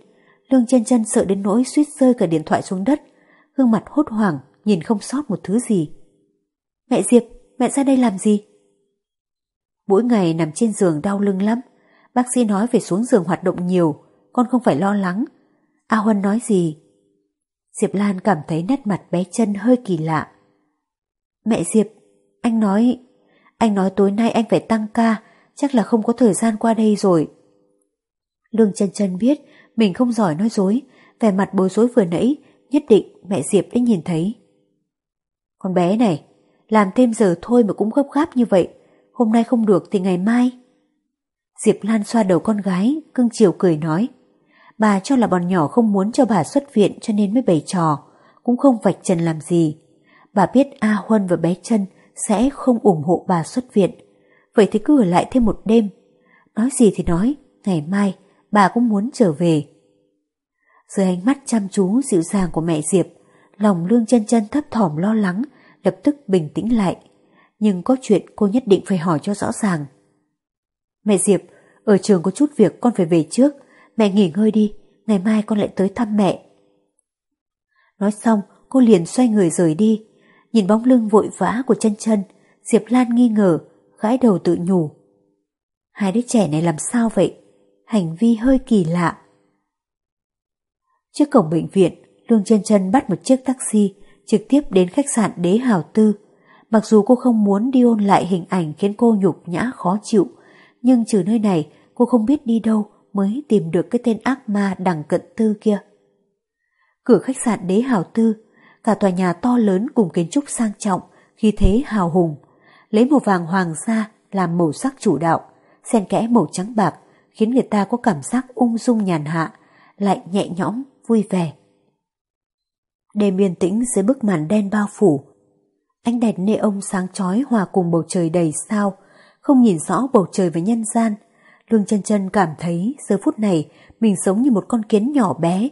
Lương chân chân sợ đến nỗi suýt rơi cả điện thoại xuống đất. Gương mặt hốt hoảng, nhìn không sót một thứ gì. Mẹ Diệp, mẹ ra đây làm gì? Mỗi ngày nằm trên giường đau lưng lắm. Bác sĩ nói phải xuống giường hoạt động nhiều, con không phải lo lắng. A Huân nói gì? Diệp Lan cảm thấy nét mặt bé chân hơi kỳ lạ. Mẹ Diệp, anh nói... Anh nói tối nay anh phải tăng ca, chắc là không có thời gian qua đây rồi. Lương chân chân biết mình không giỏi nói dối, vẻ mặt bối rối vừa nãy, nhất định mẹ Diệp đã nhìn thấy. Con bé này, làm thêm giờ thôi mà cũng gấp gáp như vậy, hôm nay không được thì ngày mai. Diệp Lan xoa đầu con gái, cưng chiều cười nói. Bà cho là bọn nhỏ không muốn cho bà xuất viện cho nên mới bày trò, cũng không vạch trần làm gì. Bà biết A Huân và bé chân sẽ không ủng hộ bà xuất viện. Vậy thì cứ ở lại thêm một đêm. Nói gì thì nói, ngày mai bà cũng muốn trở về. Dưới ánh mắt chăm chú dịu dàng của mẹ Diệp, lòng lương chân chân thấp thỏm lo lắng, lập tức bình tĩnh lại. Nhưng có chuyện cô nhất định phải hỏi cho rõ ràng. Mẹ Diệp, ở trường có chút việc con phải về trước, mẹ nghỉ ngơi đi, ngày mai con lại tới thăm mẹ. Nói xong, cô liền xoay người rời đi. Nhìn bóng lưng vội vã của chân chân, Diệp Lan nghi ngờ, gãi đầu tự nhủ. Hai đứa trẻ này làm sao vậy? Hành vi hơi kỳ lạ. Trước cổng bệnh viện, Lương chân chân bắt một chiếc taxi trực tiếp đến khách sạn Đế Hào Tư. Mặc dù cô không muốn đi ôn lại hình ảnh khiến cô nhục nhã khó chịu, nhưng trừ nơi này cô không biết đi đâu mới tìm được cái tên ác ma đằng cận tư kia. Cửa khách sạn Đế Hào Tư, cả tòa nhà to lớn cùng kiến trúc sang trọng, khi thế hào hùng, lấy màu vàng hoàng gia làm màu sắc chủ đạo, xen kẽ màu trắng bạc khiến người ta có cảm giác ung dung nhàn hạ, lại nhẹ nhõm, vui vẻ. Đêm yên tĩnh dưới bức màn đen bao phủ. Ánh đèn nê ông sáng chói hòa cùng bầu trời đầy sao, không nhìn rõ bầu trời và nhân gian. Lương chân chân cảm thấy giờ phút này mình sống như một con kiến nhỏ bé.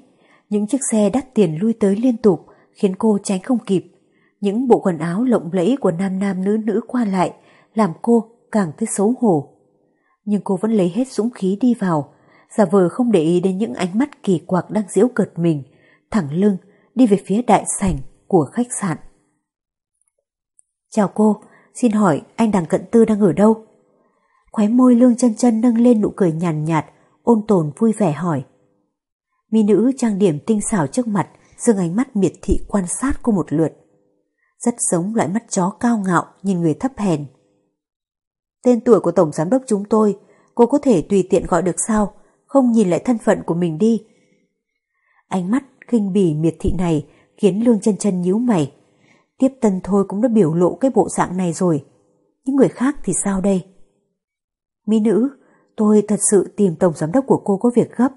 Những chiếc xe đắt tiền lui tới liên tục khiến cô tránh không kịp. Những bộ quần áo lộng lẫy của nam nam nữ nữ qua lại làm cô càng thấy xấu hổ. Nhưng cô vẫn lấy hết dũng khí đi vào, giả vờ không để ý đến những ánh mắt kỳ quặc đang giễu cợt mình, thẳng lưng đi về phía đại sảnh của khách sạn. Chào cô, xin hỏi anh Đằng Cận Tư đang ở đâu? Khóe môi lương chân chân nâng lên nụ cười nhàn nhạt, ôn tồn vui vẻ hỏi. Mi nữ trang điểm tinh xảo trước mặt, dương ánh mắt miệt thị quan sát cô một lượt. Rất giống loại mắt chó cao ngạo nhìn người thấp hèn. Tên tuổi của Tổng Giám đốc chúng tôi, cô có thể tùy tiện gọi được sao, không nhìn lại thân phận của mình đi. Ánh mắt khinh bỉ miệt thị này khiến Lương chân chân nhíu mày. Tiếp tân thôi cũng đã biểu lộ cái bộ dạng này rồi. Những người khác thì sao đây? Mỹ nữ, tôi thật sự tìm tổng giám đốc của cô có việc gấp.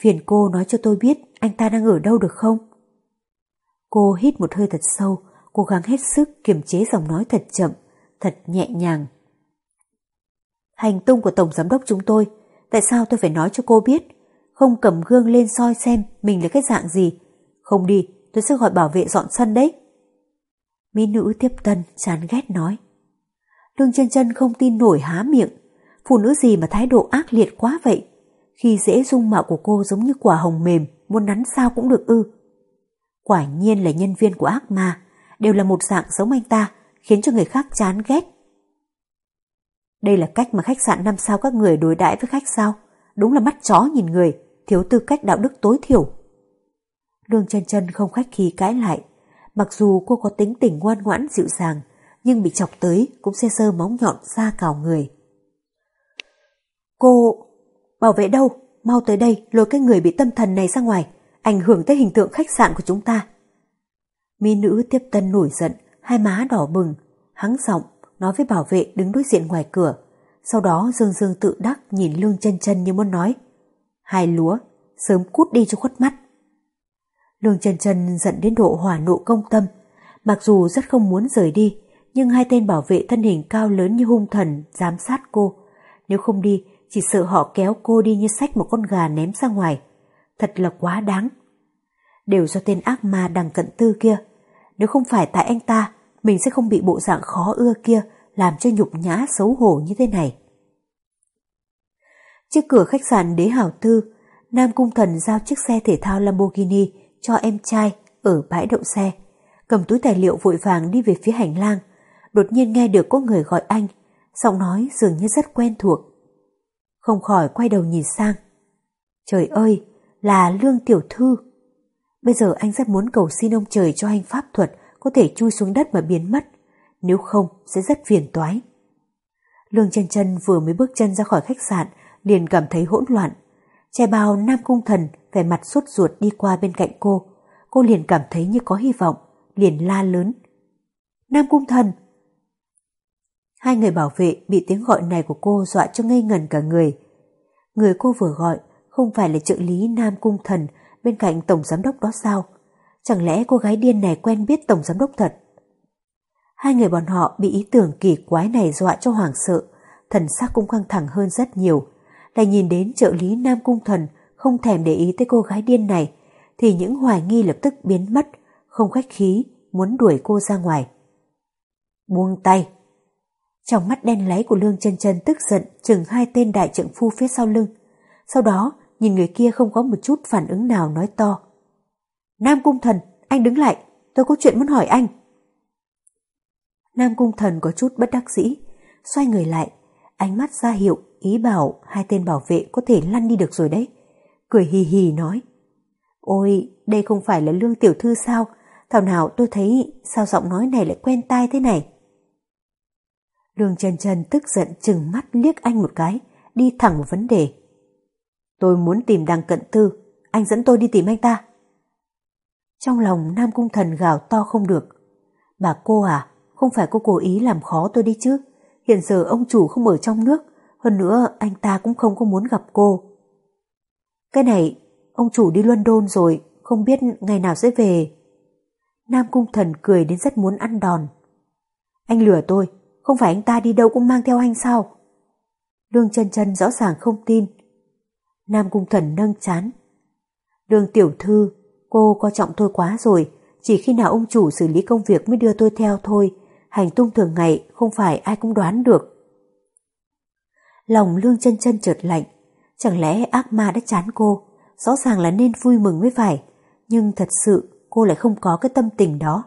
Phiền cô nói cho tôi biết anh ta đang ở đâu được không? Cô hít một hơi thật sâu, cố gắng hết sức kiềm chế giọng nói thật chậm, thật nhẹ nhàng. Hành tung của tổng giám đốc chúng tôi, tại sao tôi phải nói cho cô biết? Không cầm gương lên soi xem mình là cái dạng gì. Không đi, tôi sẽ gọi bảo vệ dọn sân đấy. Mỹ nữ tiếp tân chán ghét nói. Lương chân chân không tin nổi há miệng. Phụ nữ gì mà thái độ ác liệt quá vậy? Khi dễ dung mạo của cô giống như quả hồng mềm, muốn nắn sao cũng được ư. Quả nhiên là nhân viên của ác ma, đều là một dạng giống anh ta, khiến cho người khác chán ghét. Đây là cách mà khách sạn năm sao các người đối đãi với khách sao? đúng là mắt chó nhìn người, thiếu tư cách đạo đức tối thiểu. Lương chân chân không khách khí cãi lại, mặc dù cô có tính tình ngoan ngoãn dịu dàng, nhưng bị chọc tới cũng xe sơ móng nhọn ra cào người. Cô... Bảo vệ đâu? Mau tới đây lôi cái người bị tâm thần này ra ngoài, ảnh hưởng tới hình tượng khách sạn của chúng ta. Mỹ nữ tiếp tân nổi giận, hai má đỏ bừng, hắng giọng nói với bảo vệ đứng đối diện ngoài cửa. Sau đó Dương Dương tự đắc nhìn Lương chân chân như muốn nói. Hai lúa, sớm cút đi cho khuất mắt. Lương trần trần giận đến độ hỏa nộ công tâm. Mặc dù rất không muốn rời đi, nhưng hai tên bảo vệ thân hình cao lớn như hung thần giám sát cô. Nếu không đi, chỉ sợ họ kéo cô đi như sách một con gà ném ra ngoài. Thật là quá đáng. Đều do tên ác ma đằng cận tư kia. Nếu không phải tại anh ta, mình sẽ không bị bộ dạng khó ưa kia làm cho nhục nhã xấu hổ như thế này. Trước cửa khách sạn Đế Hảo Tư, Nam Cung Thần giao chiếc xe thể thao Lamborghini cho em trai ở bãi đậu xe. Cầm túi tài liệu vội vàng đi về phía hành lang, đột nhiên nghe được có người gọi anh, giọng nói dường như rất quen thuộc. Không khỏi quay đầu nhìn sang. Trời ơi, là Lương Tiểu Thư. Bây giờ anh rất muốn cầu xin ông trời cho anh pháp thuật có thể chui xuống đất mà biến mất, nếu không sẽ rất phiền toái. Lương chân chân vừa mới bước chân ra khỏi khách sạn liền cảm thấy hỗn loạn. Che bao Nam Cung Thần vẻ mặt sốt ruột đi qua bên cạnh cô. Cô liền cảm thấy như có hy vọng, liền la lớn. Nam Cung Thần! Hai người bảo vệ bị tiếng gọi này của cô dọa cho ngây ngần cả người. Người cô vừa gọi không phải là trợ lý Nam Cung Thần bên cạnh Tổng Giám Đốc đó sao? Chẳng lẽ cô gái điên này quen biết Tổng Giám Đốc thật? Hai người bọn họ bị ý tưởng kỳ quái này dọa cho hoảng sợ, thần sắc cũng căng thẳng hơn rất nhiều. Lại nhìn đến trợ lý Nam Cung Thần không thèm để ý tới cô gái điên này, thì những hoài nghi lập tức biến mất, không khách khí, muốn đuổi cô ra ngoài. Buông tay! Trong mắt đen láy của Lương chân chân tức giận chừng hai tên đại trượng phu phía sau lưng. Sau đó, nhìn người kia không có một chút phản ứng nào nói to. Nam Cung Thần, anh đứng lại, tôi có chuyện muốn hỏi anh. Nam Cung Thần có chút bất đắc dĩ, xoay người lại, ánh mắt ra hiệu, ý bảo hai tên bảo vệ có thể lăn đi được rồi đấy. Cười hì hì nói, ôi, đây không phải là lương tiểu thư sao, thảo nào tôi thấy sao giọng nói này lại quen tai thế này. Lương Trần Trần tức giận chừng mắt liếc anh một cái, đi thẳng một vấn đề. Tôi muốn tìm đằng cận tư, anh dẫn tôi đi tìm anh ta. Trong lòng Nam Cung Thần gào to không được. Bà cô à, không phải cô cố ý làm khó tôi đi chứ. Hiện giờ ông chủ không ở trong nước, hơn nữa anh ta cũng không có muốn gặp cô. Cái này, ông chủ đi London rồi, không biết ngày nào sẽ về. Nam Cung Thần cười đến rất muốn ăn đòn. Anh lừa tôi, không phải anh ta đi đâu cũng mang theo anh sao? Lương chân chân rõ ràng không tin. Nam Cung Thần nâng chán. Lương tiểu thư, cô coi trọng tôi quá rồi, chỉ khi nào ông chủ xử lý công việc mới đưa tôi theo thôi, hành tung thường ngày không phải ai cũng đoán được. Lòng lương chân chân chợt lạnh, chẳng lẽ ác ma đã chán cô, rõ ràng là nên vui mừng mới phải, nhưng thật sự cô lại không có cái tâm tình đó.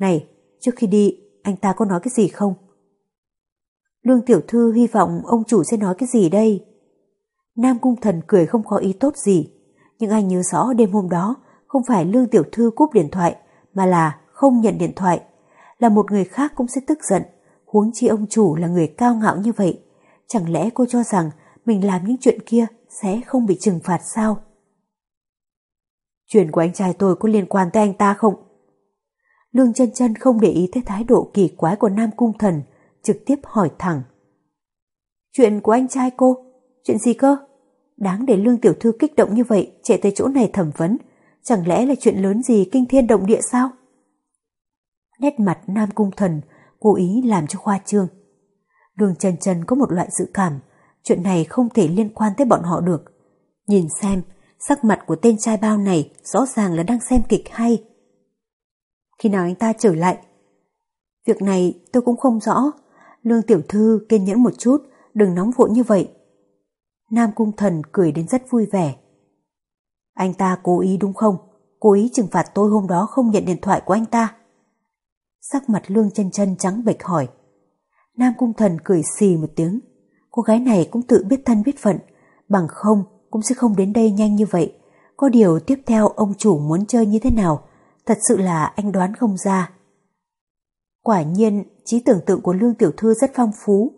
Này, trước khi đi, anh ta có nói cái gì không? Lương tiểu thư hy vọng ông chủ sẽ nói cái gì đây? Nam cung thần cười không có ý tốt gì, nhưng anh nhớ rõ đêm hôm đó không phải lương tiểu thư cúp điện thoại, mà là không nhận điện thoại là một người khác cũng sẽ tức giận, huống chi ông chủ là người cao ngạo như vậy. Chẳng lẽ cô cho rằng mình làm những chuyện kia sẽ không bị trừng phạt sao? Chuyện của anh trai tôi có liên quan tới anh ta không? Lương chân chân không để ý tới thái độ kỳ quái của Nam Cung Thần, trực tiếp hỏi thẳng. Chuyện của anh trai cô? Chuyện gì cơ? Đáng để Lương Tiểu Thư kích động như vậy chạy tới chỗ này thẩm vấn, chẳng lẽ là chuyện lớn gì kinh thiên động địa sao? nét mặt Nam Cung Thần cố ý làm cho khoa trương. Đường Trần Trần có một loại dự cảm, chuyện này không thể liên quan tới bọn họ được. Nhìn xem, sắc mặt của tên trai bao này rõ ràng là đang xem kịch hay. Khi nào anh ta trở lại? Việc này tôi cũng không rõ. Lương Tiểu Thư kiên nhẫn một chút, đừng nóng vội như vậy. Nam Cung Thần cười đến rất vui vẻ. Anh ta cố ý đúng không? Cố ý trừng phạt tôi hôm đó không nhận điện thoại của anh ta. Sắc mặt lương chân chân trắng bệch hỏi. Nam cung thần cười xì một tiếng. Cô gái này cũng tự biết thân biết phận, bằng không cũng sẽ không đến đây nhanh như vậy. Có điều tiếp theo ông chủ muốn chơi như thế nào, thật sự là anh đoán không ra. Quả nhiên, trí tưởng tượng của Lương Tiểu Thư rất phong phú.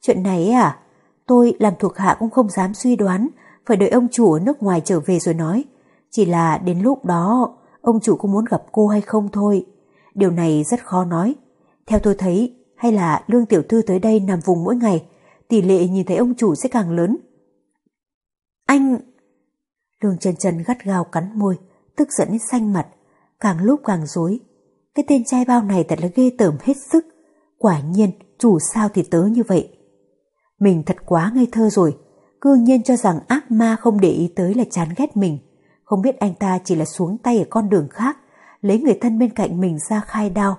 Chuyện này à, tôi làm thuộc hạ cũng không dám suy đoán, phải đợi ông chủ ở nước ngoài trở về rồi nói. Chỉ là đến lúc đó, ông chủ có muốn gặp cô hay không thôi. Điều này rất khó nói. Theo tôi thấy, hay là Lương Tiểu Thư tới đây nằm vùng mỗi ngày, tỷ lệ nhìn thấy ông chủ sẽ càng lớn. Anh... Lương chân chân gắt gao cắn môi, tức giận đến xanh mặt, càng lúc càng dối. Cái tên trai bao này thật là ghê tởm hết sức. Quả nhiên, chủ sao thì tớ như vậy. Mình thật quá ngây thơ rồi, cương nhiên cho rằng ác ma không để ý tới là chán ghét mình. Không biết anh ta chỉ là xuống tay ở con đường khác, lấy người thân bên cạnh mình ra khai đao.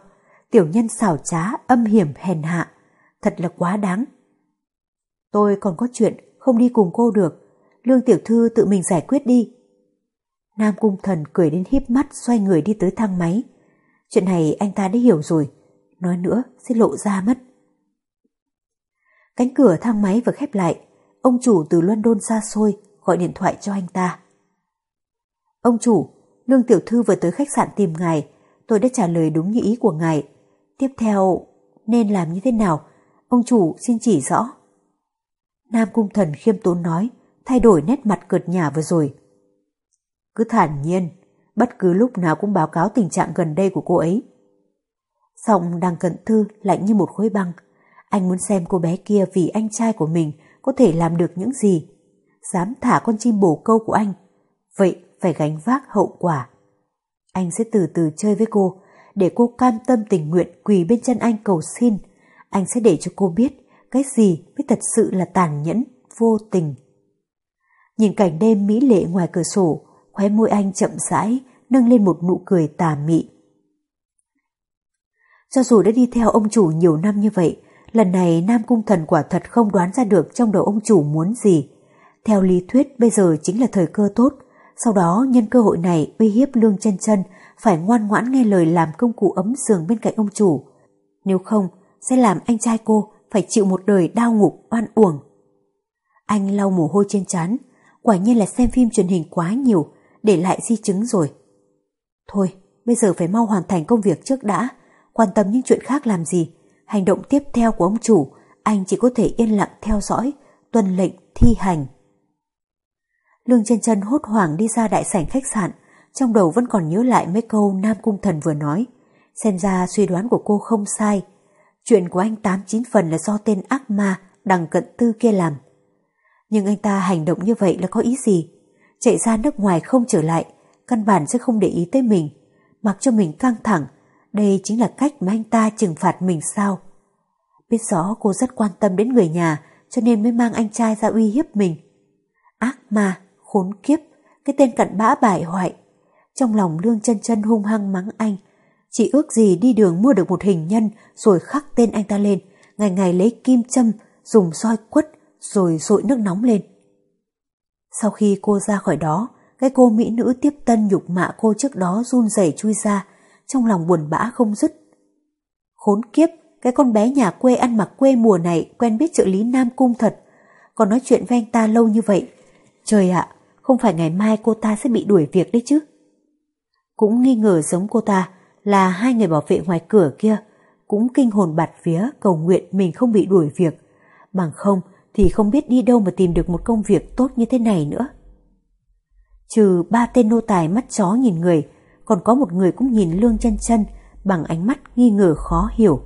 Tiểu nhân xảo trá, âm hiểm, hèn hạ. Thật là quá đáng. Tôi còn có chuyện, không đi cùng cô được. Lương tiểu thư tự mình giải quyết đi. Nam cung thần cười đến híp mắt xoay người đi tới thang máy. Chuyện này anh ta đã hiểu rồi. Nói nữa sẽ lộ ra mất. Cánh cửa thang máy vừa khép lại. Ông chủ từ London xa xôi gọi điện thoại cho anh ta. Ông chủ, Lương Tiểu Thư vừa tới khách sạn tìm ngài. Tôi đã trả lời đúng như ý của ngài. Tiếp theo, nên làm như thế nào? Ông chủ xin chỉ rõ. Nam Cung Thần khiêm tốn nói, thay đổi nét mặt cợt nhả vừa rồi. Cứ thản nhiên, bất cứ lúc nào cũng báo cáo tình trạng gần đây của cô ấy. Giọng đang cận thư lạnh như một khối băng. Anh muốn xem cô bé kia vì anh trai của mình có thể làm được những gì. Dám thả con chim bồ câu của anh. Vậy phải gánh vác hậu quả. Anh sẽ từ từ chơi với cô, để cô cam tâm tình nguyện quỳ bên chân anh cầu xin. Anh sẽ để cho cô biết cái gì mới thật sự là tàn nhẫn, vô tình. Nhìn cảnh đêm mỹ lệ ngoài cửa sổ, khóe môi anh chậm rãi, nâng lên một nụ cười tà mị. Cho dù đã đi theo ông chủ nhiều năm như vậy, lần này Nam Cung Thần quả thật không đoán ra được trong đầu ông chủ muốn gì. Theo lý thuyết bây giờ chính là thời cơ tốt, sau đó nhân cơ hội này uy hiếp Lương chân chân phải ngoan ngoãn nghe lời làm công cụ ấm giường bên cạnh ông chủ. Nếu không, sẽ làm anh trai cô phải chịu một đời đau ngục oan uổng. Anh lau mồ hôi trên trán, quả nhiên là xem phim truyền hình quá nhiều, để lại di chứng rồi. Thôi, bây giờ phải mau hoàn thành công việc trước đã, quan tâm những chuyện khác làm gì. Hành động tiếp theo của ông chủ, anh chỉ có thể yên lặng theo dõi, tuân lệnh thi hành. Lương chân chân hốt hoảng đi ra đại sảnh khách sạn, trong đầu vẫn còn nhớ lại mấy câu Nam Cung Thần vừa nói. Xem ra suy đoán của cô không sai. Chuyện của anh tám chín phần là do tên ác ma đằng cận tư kia làm. Nhưng anh ta hành động như vậy là có ý gì? Chạy ra nước ngoài không trở lại, căn bản sẽ không để ý tới mình. Mặc cho mình căng thẳng, đây chính là cách mà anh ta trừng phạt mình sao? Biết rõ cô rất quan tâm đến người nhà, cho nên mới mang anh trai ra uy hiếp mình. Ác ma, khốn kiếp, cái tên cặn bã bại hoại. Trong lòng lương chân chân hung hăng mắng anh, chỉ ước gì đi đường mua được một hình nhân rồi khắc tên anh ta lên, ngày ngày lấy kim châm, dùng soi quất rồi rội nước nóng lên. Sau khi cô ra khỏi đó, cái cô mỹ nữ tiếp tân nhục mạ cô trước đó run rẩy chui ra, trong lòng buồn bã không dứt. Khốn kiếp, cái con bé nhà quê ăn mặc quê mùa này quen biết trợ lý Nam Cung thật, còn nói chuyện với anh ta lâu như vậy. Trời ạ, không phải ngày mai cô ta sẽ bị đuổi việc đấy chứ. Cũng nghi ngờ giống cô ta là hai người bảo vệ ngoài cửa kia, cũng kinh hồn bạt vía cầu nguyện mình không bị đuổi việc. Bằng không thì không biết đi đâu mà tìm được một công việc tốt như thế này nữa. Trừ ba tên nô tài mắt chó nhìn người, còn có một người cũng nhìn lương chân chân bằng ánh mắt nghi ngờ khó hiểu.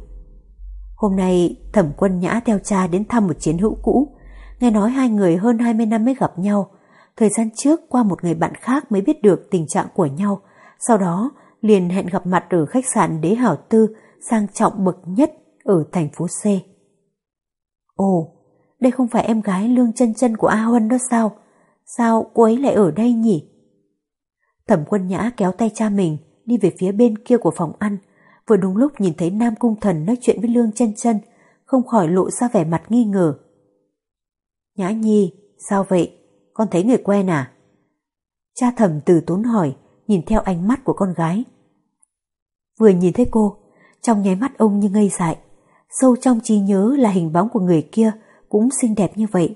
Hôm nay thẩm quân nhã theo cha đến thăm một chiến hữu cũ, nghe nói hai người hơn 20 năm mới gặp nhau, thời gian trước qua một người bạn khác mới biết được tình trạng của nhau, sau đó liền hẹn gặp mặt ở khách sạn Đế Hảo Tư sang trọng bậc nhất ở thành phố C. Ồ, đây không phải em gái lương chân chân của A Huân đó sao? Sao cô ấy lại ở đây nhỉ? Thẩm quân nhã kéo tay cha mình đi về phía bên kia của phòng ăn, vừa đúng lúc nhìn thấy Nam Cung Thần nói chuyện với Lương chân chân, không khỏi lộ ra vẻ mặt nghi ngờ. Nhã Nhi, sao vậy? Con thấy người quen à? Cha thẩm từ tốn hỏi, nhìn theo ánh mắt của con gái. Vừa nhìn thấy cô, trong nháy mắt ông như ngây dại, sâu trong trí nhớ là hình bóng của người kia cũng xinh đẹp như vậy.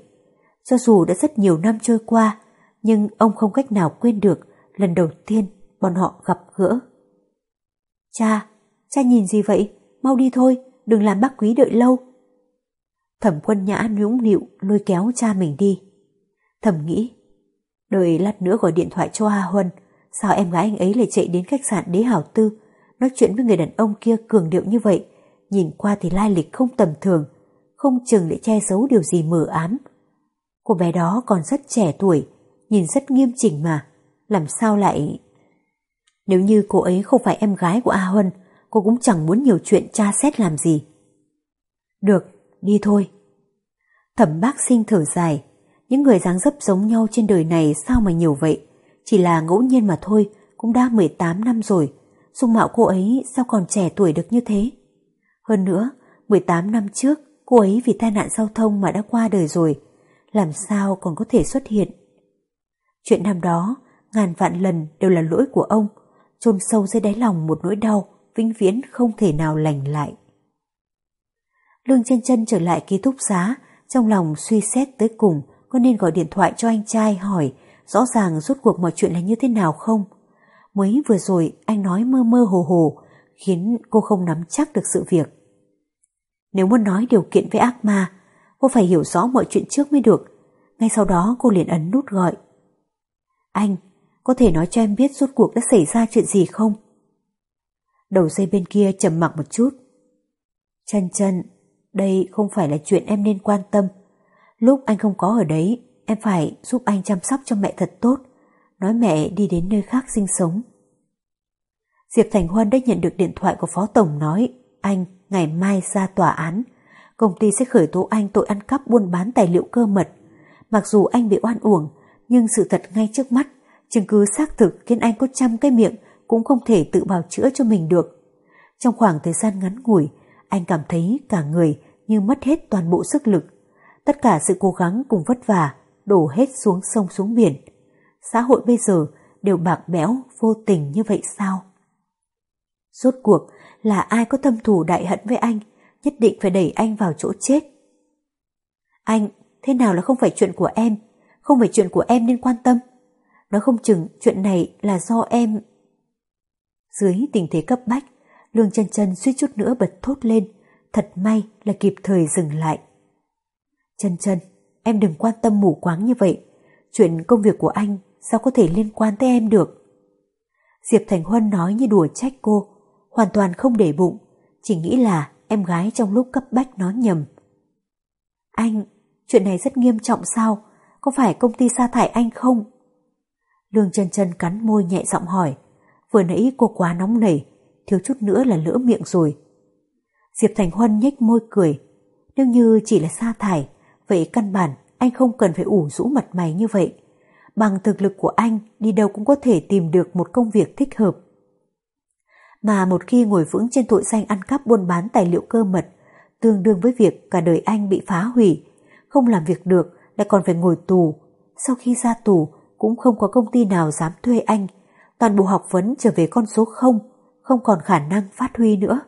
Cho dù đã rất nhiều năm trôi qua, nhưng ông không cách nào quên được lần đầu tiên bọn họ gặp gỡ. Cha, cha nhìn gì vậy? Mau đi thôi, đừng làm bác quý đợi lâu. Thẩm quân nhã nhũng nịu lôi kéo cha mình đi thầm nghĩ, đợi lát nữa gọi điện thoại cho A Huân, sao em gái anh ấy lại chạy đến khách sạn Đế Hảo Tư, nói chuyện với người đàn ông kia cường điệu như vậy, nhìn qua thì lai lịch không tầm thường, không chừng để che giấu điều gì mờ ám. Cô bé đó còn rất trẻ tuổi, nhìn rất nghiêm chỉnh mà, làm sao lại... Nếu như cô ấy không phải em gái của A Huân, cô cũng chẳng muốn nhiều chuyện tra xét làm gì. Được, đi thôi. Thẩm bác sinh thở dài, những người dáng dấp giống nhau trên đời này sao mà nhiều vậy, chỉ là ngẫu nhiên mà thôi, cũng đã 18 năm rồi, dung mạo cô ấy sao còn trẻ tuổi được như thế. Hơn nữa, 18 năm trước, cô ấy vì tai nạn giao thông mà đã qua đời rồi, làm sao còn có thể xuất hiện. Chuyện năm đó, ngàn vạn lần đều là lỗi của ông, chôn sâu dưới đáy lòng một nỗi đau, vĩnh viễn không thể nào lành lại. Lương chân chân trở lại ký túc xá, trong lòng suy xét tới cùng có nên gọi điện thoại cho anh trai hỏi rõ ràng rốt cuộc mọi chuyện là như thế nào không. Mới vừa rồi anh nói mơ mơ hồ hồ khiến cô không nắm chắc được sự việc. Nếu muốn nói điều kiện với ác ma, cô phải hiểu rõ mọi chuyện trước mới được. Ngay sau đó cô liền ấn nút gọi. Anh, có thể nói cho em biết rốt cuộc đã xảy ra chuyện gì không? Đầu dây bên kia trầm mặc một chút. Chân chân, đây không phải là chuyện em nên quan tâm. Lúc anh không có ở đấy, em phải giúp anh chăm sóc cho mẹ thật tốt, nói mẹ đi đến nơi khác sinh sống. Diệp Thành Huân đã nhận được điện thoại của Phó Tổng nói anh ngày mai ra tòa án. Công ty sẽ khởi tố anh tội ăn cắp buôn bán tài liệu cơ mật. Mặc dù anh bị oan uổng, nhưng sự thật ngay trước mắt, chứng cứ xác thực khiến anh có trăm cái miệng cũng không thể tự bào chữa cho mình được. Trong khoảng thời gian ngắn ngủi, anh cảm thấy cả người như mất hết toàn bộ sức lực. Tất cả sự cố gắng cùng vất vả đổ hết xuống sông xuống biển. Xã hội bây giờ đều bạc bẽo, vô tình như vậy sao? Rốt cuộc là ai có tâm thù đại hận với anh, nhất định phải đẩy anh vào chỗ chết. Anh, thế nào là không phải chuyện của em, không phải chuyện của em nên quan tâm. Nó không chừng chuyện này là do em... Dưới tình thế cấp bách, Lương chân chân suýt chút nữa bật thốt lên, thật may là kịp thời dừng lại. Chân chân, em đừng quan tâm mù quáng như vậy, chuyện công việc của anh sao có thể liên quan tới em được. Diệp Thành Huân nói như đùa trách cô, hoàn toàn không để bụng, chỉ nghĩ là em gái trong lúc cấp bách nói nhầm. Anh, chuyện này rất nghiêm trọng sao? Có phải công ty sa thải anh không? Lương chân chân cắn môi nhẹ giọng hỏi. Vừa nãy cô quá nóng nảy, thiếu chút nữa là lỡ miệng rồi. Diệp Thành Huân nhếch môi cười. Nếu như chỉ là sa thải, vậy căn bản anh không cần phải ủ rũ mặt mày như vậy. Bằng thực lực của anh, đi đâu cũng có thể tìm được một công việc thích hợp. Mà một khi ngồi vững trên tội danh ăn cắp buôn bán tài liệu cơ mật, tương đương với việc cả đời anh bị phá hủy, không làm việc được lại còn phải ngồi tù. Sau khi ra tù, cũng không có công ty nào dám thuê anh. Toàn bộ học vấn trở về con số không, không còn khả năng phát huy nữa.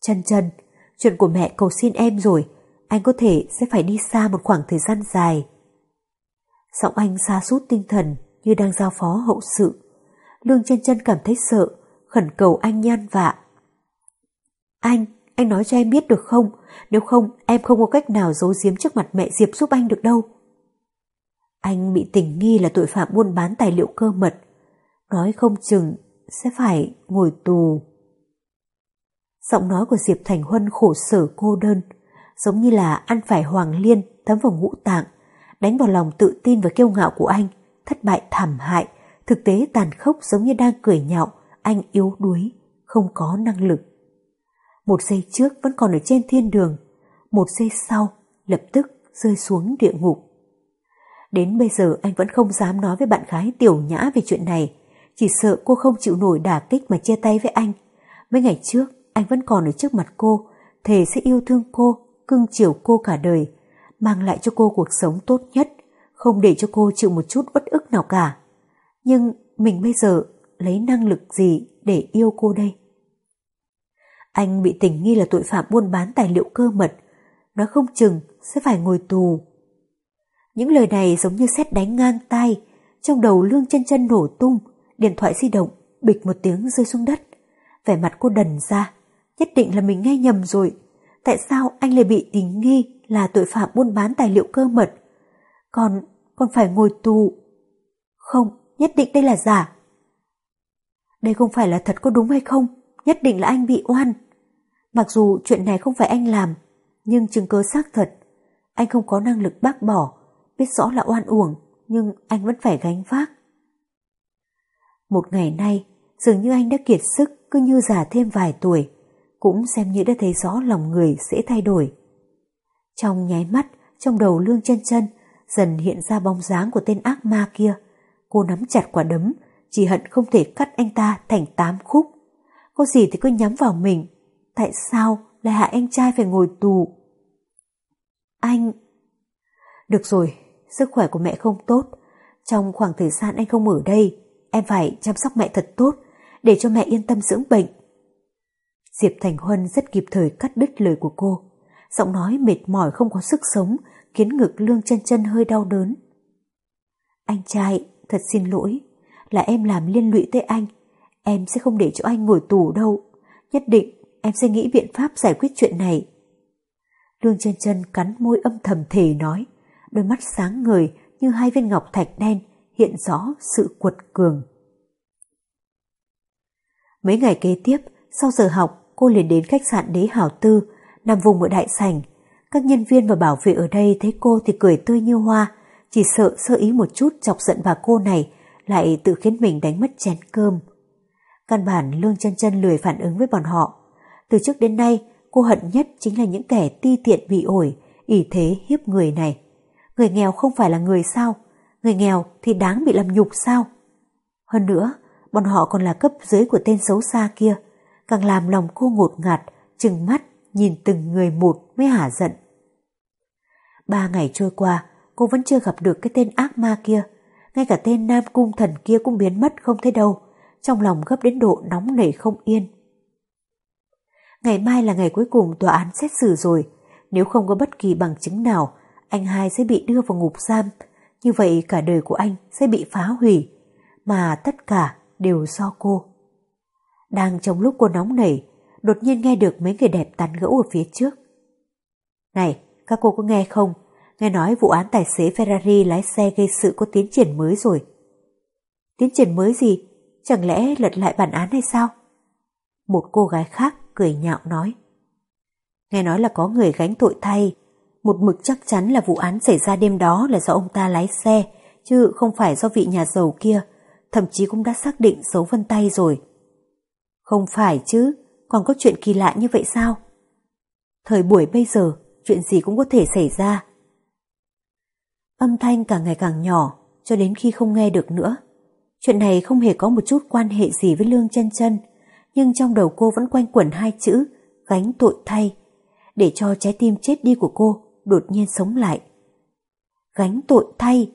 Chân chân, chuyện của mẹ cầu xin em rồi, anh có thể sẽ phải đi xa một khoảng thời gian dài. Giọng anh xa sút tinh thần như đang giao phó hậu sự. Lương chân chân cảm thấy sợ, khẩn cầu anh nhan vạ. Anh, anh nói cho em biết được không? Nếu không, em không có cách nào giấu giếm trước mặt mẹ Diệp giúp anh được đâu. Anh bị tình nghi là tội phạm buôn bán tài liệu cơ mật. Nói không chừng sẽ phải ngồi tù. Giọng nói của Diệp Thành Huân khổ sở cô đơn, giống như là ăn phải hoàng liên thấm vào ngũ tạng, đánh vào lòng tự tin và kiêu ngạo của anh, thất bại thảm hại, thực tế tàn khốc giống như đang cười nhạo, anh yếu đuối, không có năng lực. Một giây trước vẫn còn ở trên thiên đường, một giây sau lập tức rơi xuống địa ngục. Đến bây giờ anh vẫn không dám nói với bạn gái tiểu nhã về chuyện này, chỉ sợ cô không chịu nổi đả kích mà chia tay với anh. Mấy ngày trước, anh vẫn còn ở trước mặt cô, thề sẽ yêu thương cô, cưng chiều cô cả đời, mang lại cho cô cuộc sống tốt nhất, không để cho cô chịu một chút bất ức nào cả. Nhưng mình bây giờ lấy năng lực gì để yêu cô đây? Anh bị tình nghi là tội phạm buôn bán tài liệu cơ mật, nó không chừng sẽ phải ngồi tù. Những lời này giống như xét đánh ngang tay, trong đầu lương chân chân nổ tung, điện thoại di động bịch một tiếng rơi xuống đất. Vẻ mặt cô đần ra, nhất định là mình nghe nhầm rồi. Tại sao anh lại bị tình nghi là tội phạm buôn bán tài liệu cơ mật? Còn, còn phải ngồi tù. Không, nhất định đây là giả. Đây không phải là thật có đúng hay không? Nhất định là anh bị oan. Mặc dù chuyện này không phải anh làm, nhưng chứng cứ xác thật. Anh không có năng lực bác bỏ, biết rõ là oan uổng, nhưng anh vẫn phải gánh vác. Một ngày nay, dường như anh đã kiệt sức cứ như già thêm vài tuổi, cũng xem như đã thấy rõ lòng người sẽ thay đổi. Trong nháy mắt, trong đầu lương chân chân dần hiện ra bóng dáng của tên ác ma kia. Cô nắm chặt quả đấm, chỉ hận không thể cắt anh ta thành tám khúc. Có gì thì cứ nhắm vào mình. Tại sao lại hạ anh trai phải ngồi tù? Anh... Được rồi, sức khỏe của mẹ không tốt. Trong khoảng thời gian anh không ở đây, em phải chăm sóc mẹ thật tốt, để cho mẹ yên tâm dưỡng bệnh. Diệp Thành Huân rất kịp thời cắt đứt lời của cô. Giọng nói mệt mỏi không có sức sống, khiến ngực lương chân chân hơi đau đớn. Anh trai, thật xin lỗi, là em làm liên lụy tới anh. Em sẽ không để cho anh ngồi tù đâu. Nhất định em sẽ nghĩ biện pháp giải quyết chuyện này. Lương chân chân cắn môi âm thầm thề nói, đôi mắt sáng ngời như hai viên ngọc thạch đen hiện rõ sự quật cường. Mấy ngày kế tiếp, sau giờ học, cô liền đến khách sạn Đế Hảo Tư, nằm vùng ở đại sảnh. Các nhân viên và bảo vệ ở đây thấy cô thì cười tươi như hoa, chỉ sợ sơ ý một chút chọc giận bà cô này, lại tự khiến mình đánh mất chén cơm. Căn bản Lương chân chân lười phản ứng với bọn họ. Từ trước đến nay, cô hận nhất chính là những kẻ ti tiện bị ổi, ỷ thế hiếp người này. Người nghèo không phải là người sao? Người nghèo thì đáng bị làm nhục sao? Hơn nữa, bọn họ còn là cấp dưới của tên xấu xa kia, càng làm lòng cô ngột ngạt, trừng mắt, nhìn từng người một mới hả giận. Ba ngày trôi qua, cô vẫn chưa gặp được cái tên ác ma kia, ngay cả tên nam cung thần kia cũng biến mất không thấy đâu, trong lòng gấp đến độ nóng nảy không yên. Ngày mai là ngày cuối cùng tòa án xét xử rồi, nếu không có bất kỳ bằng chứng nào, anh hai sẽ bị đưa vào ngục giam, như vậy cả đời của anh sẽ bị phá hủy, mà tất cả đều do cô. Đang trong lúc cô nóng nảy, đột nhiên nghe được mấy người đẹp tán gẫu ở phía trước. Này, các cô có nghe không? Nghe nói vụ án tài xế Ferrari lái xe gây sự có tiến triển mới rồi. Tiến triển mới gì? Chẳng lẽ lật lại bản án hay sao? Một cô gái khác cười nhạo nói. Nghe nói là có người gánh tội thay, một mực chắc chắn là vụ án xảy ra đêm đó là do ông ta lái xe, chứ không phải do vị nhà giàu kia, thậm chí cũng đã xác định dấu vân tay rồi. Không phải chứ, còn có chuyện kỳ lạ như vậy sao? Thời buổi bây giờ, chuyện gì cũng có thể xảy ra. Âm thanh càng ngày càng nhỏ, cho đến khi không nghe được nữa. Chuyện này không hề có một chút quan hệ gì với Lương chân chân, nhưng trong đầu cô vẫn quanh quẩn hai chữ gánh tội thay, để cho trái tim chết đi của cô đột nhiên sống lại. Gánh tội thay,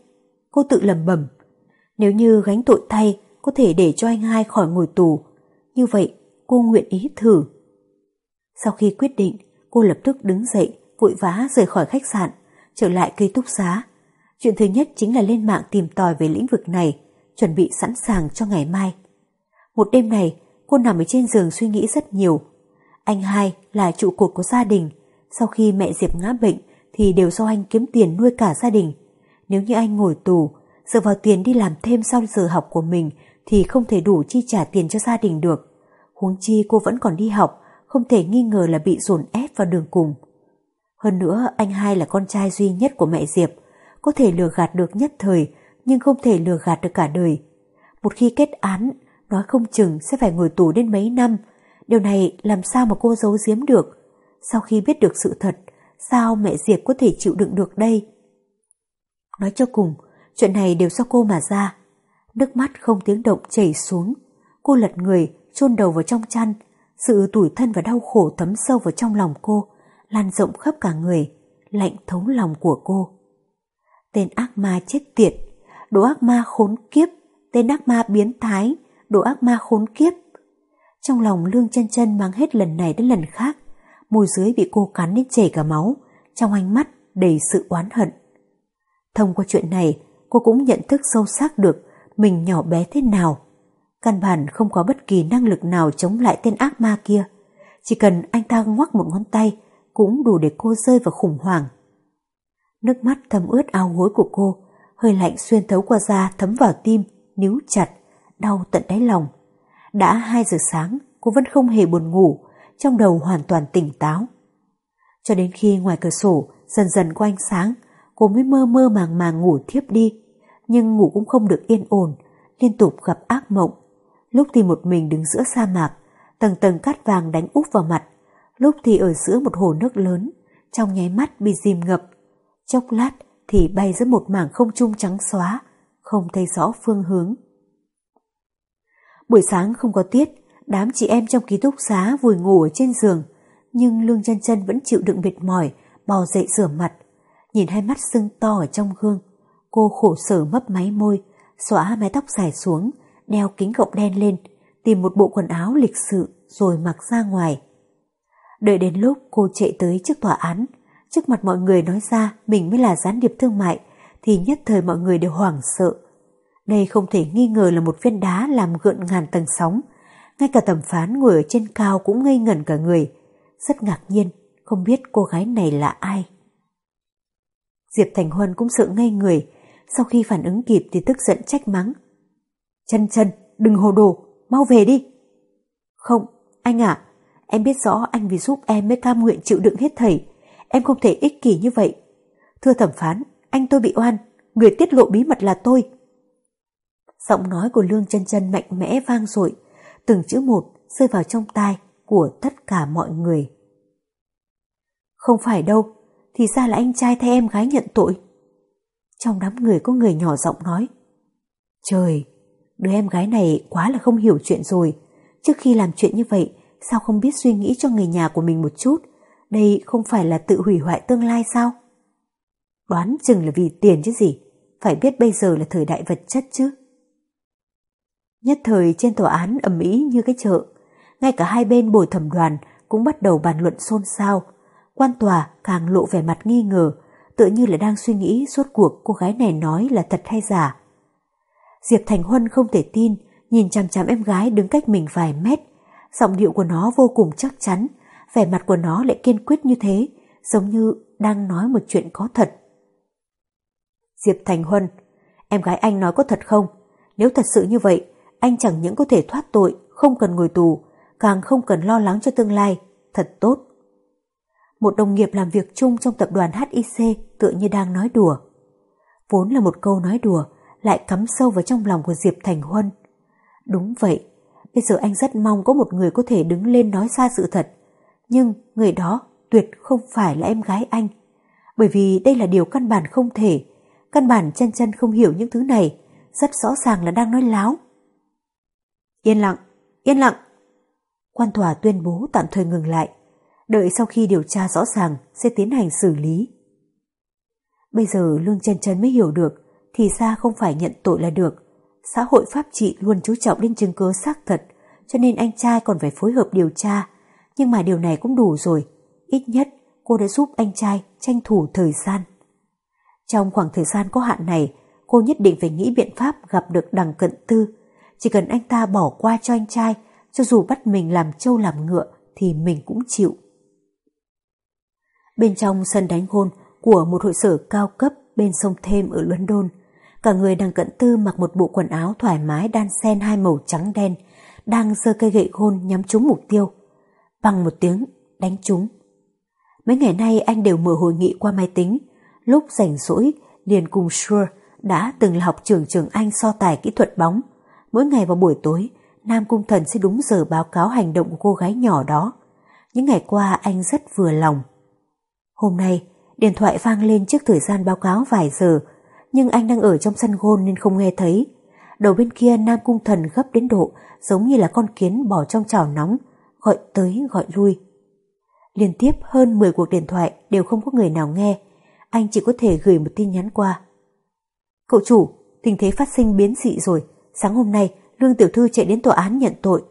cô tự lầm bẩm. Nếu như gánh tội thay có thể để cho anh hai khỏi ngồi tù, như vậy cô nguyện ý thử. Sau khi quyết định, cô lập tức đứng dậy, vội vã rời khỏi khách sạn, trở lại ký túc xá. Chuyện thứ nhất chính là lên mạng tìm tòi về lĩnh vực này, chuẩn bị sẵn sàng cho ngày mai. Một đêm này, cô nằm ở trên giường suy nghĩ rất nhiều. Anh hai là trụ cột của gia đình, sau khi mẹ Diệp ngã bệnh thì đều do anh kiếm tiền nuôi cả gia đình. Nếu như anh ngồi tù, dựa vào tiền đi làm thêm sau giờ học của mình thì không thể đủ chi trả tiền cho gia đình được. Huống chi cô vẫn còn đi học, không thể nghi ngờ là bị dồn ép vào đường cùng. Hơn nữa, anh hai là con trai duy nhất của mẹ Diệp, có thể lừa gạt được nhất thời, nhưng không thể lừa gạt được cả đời. Một khi kết án, nói không chừng sẽ phải ngồi tù đến mấy năm. Điều này làm sao mà cô giấu giếm được? Sau khi biết được sự thật, sao mẹ Diệp có thể chịu đựng được đây? Nói cho cùng, chuyện này đều do cô mà ra. Nước mắt không tiếng động chảy xuống. Cô lật người, chôn đầu vào trong chăn. Sự tủi thân và đau khổ thấm sâu vào trong lòng cô, lan rộng khắp cả người, lạnh thấu lòng của cô. Tên ác ma chết tiệt, đồ ác ma khốn kiếp, tên ác ma biến thái, đồ ác ma khốn kiếp. Trong lòng lương chân chân mang hết lần này đến lần khác, môi dưới bị cô cắn đến chảy cả máu, trong ánh mắt đầy sự oán hận. Thông qua chuyện này, cô cũng nhận thức sâu sắc được mình nhỏ bé thế nào. Căn bản không có bất kỳ năng lực nào chống lại tên ác ma kia. Chỉ cần anh ta ngoắc một ngón tay cũng đủ để cô rơi vào khủng hoảng. Nước mắt thấm ướt áo gối của cô, hơi lạnh xuyên thấu qua da thấm vào tim, níu chặt, đau tận đáy lòng. Đã 2 giờ sáng, cô vẫn không hề buồn ngủ, trong đầu hoàn toàn tỉnh táo. Cho đến khi ngoài cửa sổ dần dần có ánh sáng, cô mới mơ mơ màng màng ngủ thiếp đi. Nhưng ngủ cũng không được yên ổn, liên tục gặp ác mộng. Lúc thì một mình đứng giữa sa mạc, tầng tầng cát vàng đánh úp vào mặt, lúc thì ở giữa một hồ nước lớn, trong nháy mắt bị dìm ngập. Chốc lát thì bay giữa một mảng không trung trắng xóa, không thấy rõ phương hướng. Buổi sáng không có tiết, đám chị em trong ký túc xá vùi ngủ ở trên giường, nhưng Lương chân chân vẫn chịu đựng mệt mỏi, bò dậy rửa mặt. Nhìn hai mắt sưng to ở trong gương, cô khổ sở mấp máy môi, xóa mái tóc dài xuống, đeo kính gọng đen lên, tìm một bộ quần áo lịch sự rồi mặc ra ngoài. Đợi đến lúc cô chạy tới trước tòa án, trước mặt mọi người nói ra mình mới là gián điệp thương mại, thì nhất thời mọi người đều hoảng sợ. Đây không thể nghi ngờ là một viên đá làm gợn ngàn tầng sóng. Ngay cả thẩm phán ngồi ở trên cao cũng ngây ngẩn cả người. Rất ngạc nhiên, không biết cô gái này là ai. Diệp Thành Huân cũng sợ ngây người, sau khi phản ứng kịp thì tức giận trách mắng. Chân chân, đừng hồ đồ, mau về đi. Không, anh ạ, em biết rõ anh vì giúp em mới cam nguyện chịu đựng hết thảy. Em không thể ích kỷ như vậy. Thưa thẩm phán, anh tôi bị oan, người tiết lộ bí mật là tôi. Giọng nói của Lương chân chân mạnh mẽ vang dội, từng chữ một rơi vào trong tai của tất cả mọi người. Không phải đâu, thì ra là anh trai thay em gái nhận tội. Trong đám người có người nhỏ giọng nói. Trời, đứa em gái này quá là không hiểu chuyện rồi. Trước khi làm chuyện như vậy, sao không biết suy nghĩ cho người nhà của mình một chút? Đây không phải là tự hủy hoại tương lai sao? Đoán chừng là vì tiền chứ gì, phải biết bây giờ là thời đại vật chất chứ. Nhất thời trên tòa án ầm ĩ như cái chợ, ngay cả hai bên bồi thẩm đoàn cũng bắt đầu bàn luận xôn xao. Quan tòa càng lộ vẻ mặt nghi ngờ, tựa như là đang suy nghĩ suốt cuộc cô gái này nói là thật hay giả. Diệp Thành Huân không thể tin, nhìn chằm chằm em gái đứng cách mình vài mét. Giọng điệu của nó vô cùng chắc chắn, vẻ mặt của nó lại kiên quyết như thế, giống như đang nói một chuyện có thật. Diệp Thành Huân, em gái anh nói có thật không? Nếu thật sự như vậy, anh chẳng những có thể thoát tội, không cần ngồi tù, càng không cần lo lắng cho tương lai, thật tốt. Một đồng nghiệp làm việc chung trong tập đoàn HIC tựa như đang nói đùa. Vốn là một câu nói đùa, lại cắm sâu vào trong lòng của Diệp Thành Huân. Đúng vậy, bây giờ anh rất mong có một người có thể đứng lên nói ra sự thật, nhưng người đó tuyệt không phải là em gái anh. Bởi vì đây là điều căn bản không thể, căn bản chân chân không hiểu những thứ này, rất rõ ràng là đang nói láo. Yên lặng, yên lặng. Quan tòa tuyên bố tạm thời ngừng lại, đợi sau khi điều tra rõ ràng sẽ tiến hành xử lý. Bây giờ Lương chân trần mới hiểu được, thì ra không phải nhận tội là được. Xã hội pháp trị luôn chú trọng đến chứng cứ xác thật, cho nên anh trai còn phải phối hợp điều tra. Nhưng mà điều này cũng đủ rồi, ít nhất cô đã giúp anh trai tranh thủ thời gian. Trong khoảng thời gian có hạn này, cô nhất định phải nghĩ biện pháp gặp được đằng cận tư chỉ cần anh ta bỏ qua cho anh trai, cho dù bắt mình làm trâu làm ngựa thì mình cũng chịu. Bên trong sân đánh gôn của một hội sở cao cấp bên sông Thêm ở London, cả người đang cận tư mặc một bộ quần áo thoải mái đan xen hai màu trắng đen, đang giơ cây gậy gôn nhắm trúng mục tiêu. Bằng một tiếng, đánh trúng. Mấy ngày nay anh đều mở hội nghị qua máy tính, lúc rảnh rỗi liền cùng Shure đã từng là học trưởng trường Anh so tài kỹ thuật bóng, Mỗi ngày vào buổi tối, Nam Cung Thần sẽ đúng giờ báo cáo hành động của cô gái nhỏ đó. Những ngày qua anh rất vừa lòng. Hôm nay, điện thoại vang lên trước thời gian báo cáo vài giờ, nhưng anh đang ở trong sân gôn nên không nghe thấy. Đầu bên kia Nam Cung Thần gấp đến độ giống như là con kiến bỏ trong chảo nóng, gọi tới gọi lui. Liên tiếp hơn 10 cuộc điện thoại đều không có người nào nghe, anh chỉ có thể gửi một tin nhắn qua. Cậu chủ, tình thế phát sinh biến dị rồi, Sáng hôm nay, Lương Tiểu Thư chạy đến tòa án nhận tội,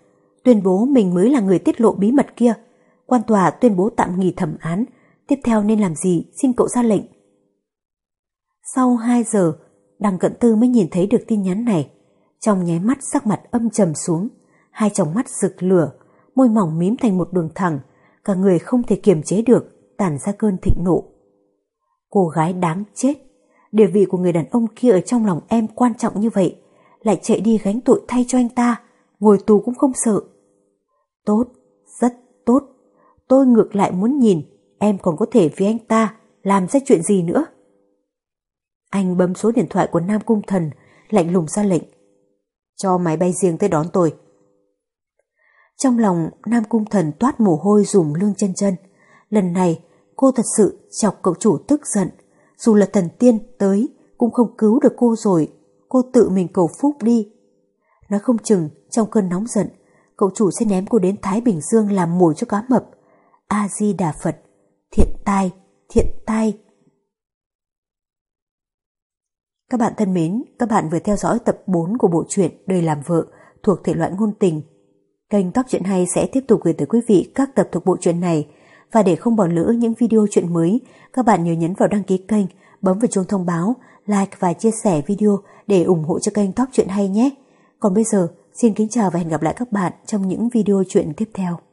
tuyên bố mình mới là người tiết lộ bí mật kia. Quan tòa tuyên bố tạm nghỉ thẩm án, tiếp theo nên làm gì xin cậu ra lệnh. Sau 2 giờ, Đằng Cận Tư mới nhìn thấy được tin nhắn này. Trong nháy mắt sắc mặt âm trầm xuống, hai tròng mắt rực lửa, môi mỏng mím thành một đường thẳng, cả người không thể kiềm chế được, tản ra cơn thịnh nộ. Cô gái đáng chết, địa vị của người đàn ông kia ở trong lòng em quan trọng như vậy, lại chạy đi gánh tội thay cho anh ta, ngồi tù cũng không sợ. Tốt, rất tốt, tôi ngược lại muốn nhìn em còn có thể vì anh ta làm ra chuyện gì nữa. Anh bấm số điện thoại của Nam Cung Thần, lạnh lùng ra lệnh. Cho máy bay riêng tới đón tôi. Trong lòng Nam Cung Thần toát mồ hôi dùm lưng chân chân. Lần này cô thật sự chọc cậu chủ tức giận. Dù là thần tiên tới cũng không cứu được cô rồi. Cô tự mình cầu phúc đi. Nói không chừng trong cơn nóng giận cậu chủ sẽ ném cô đến Thái Bình Dương làm mồi cho cá mập. A-di-đà Phật, thiện tai, thiện tai. Các bạn thân mến, các bạn vừa theo dõi tập 4 của bộ truyện Đời làm vợ thuộc thể loại ngôn tình. Kênh Tóc Chuyện Hay sẽ tiếp tục gửi tới quý vị các tập thuộc bộ truyện này và để không bỏ lỡ những video chuyện mới, các bạn nhớ nhấn vào đăng ký kênh, bấm vào chuông thông báo, like và chia sẻ video để ủng hộ cho kênh Tóc Chuyện Hay nhé. Còn bây giờ, xin kính chào và hẹn gặp lại các bạn trong những video chuyện tiếp theo.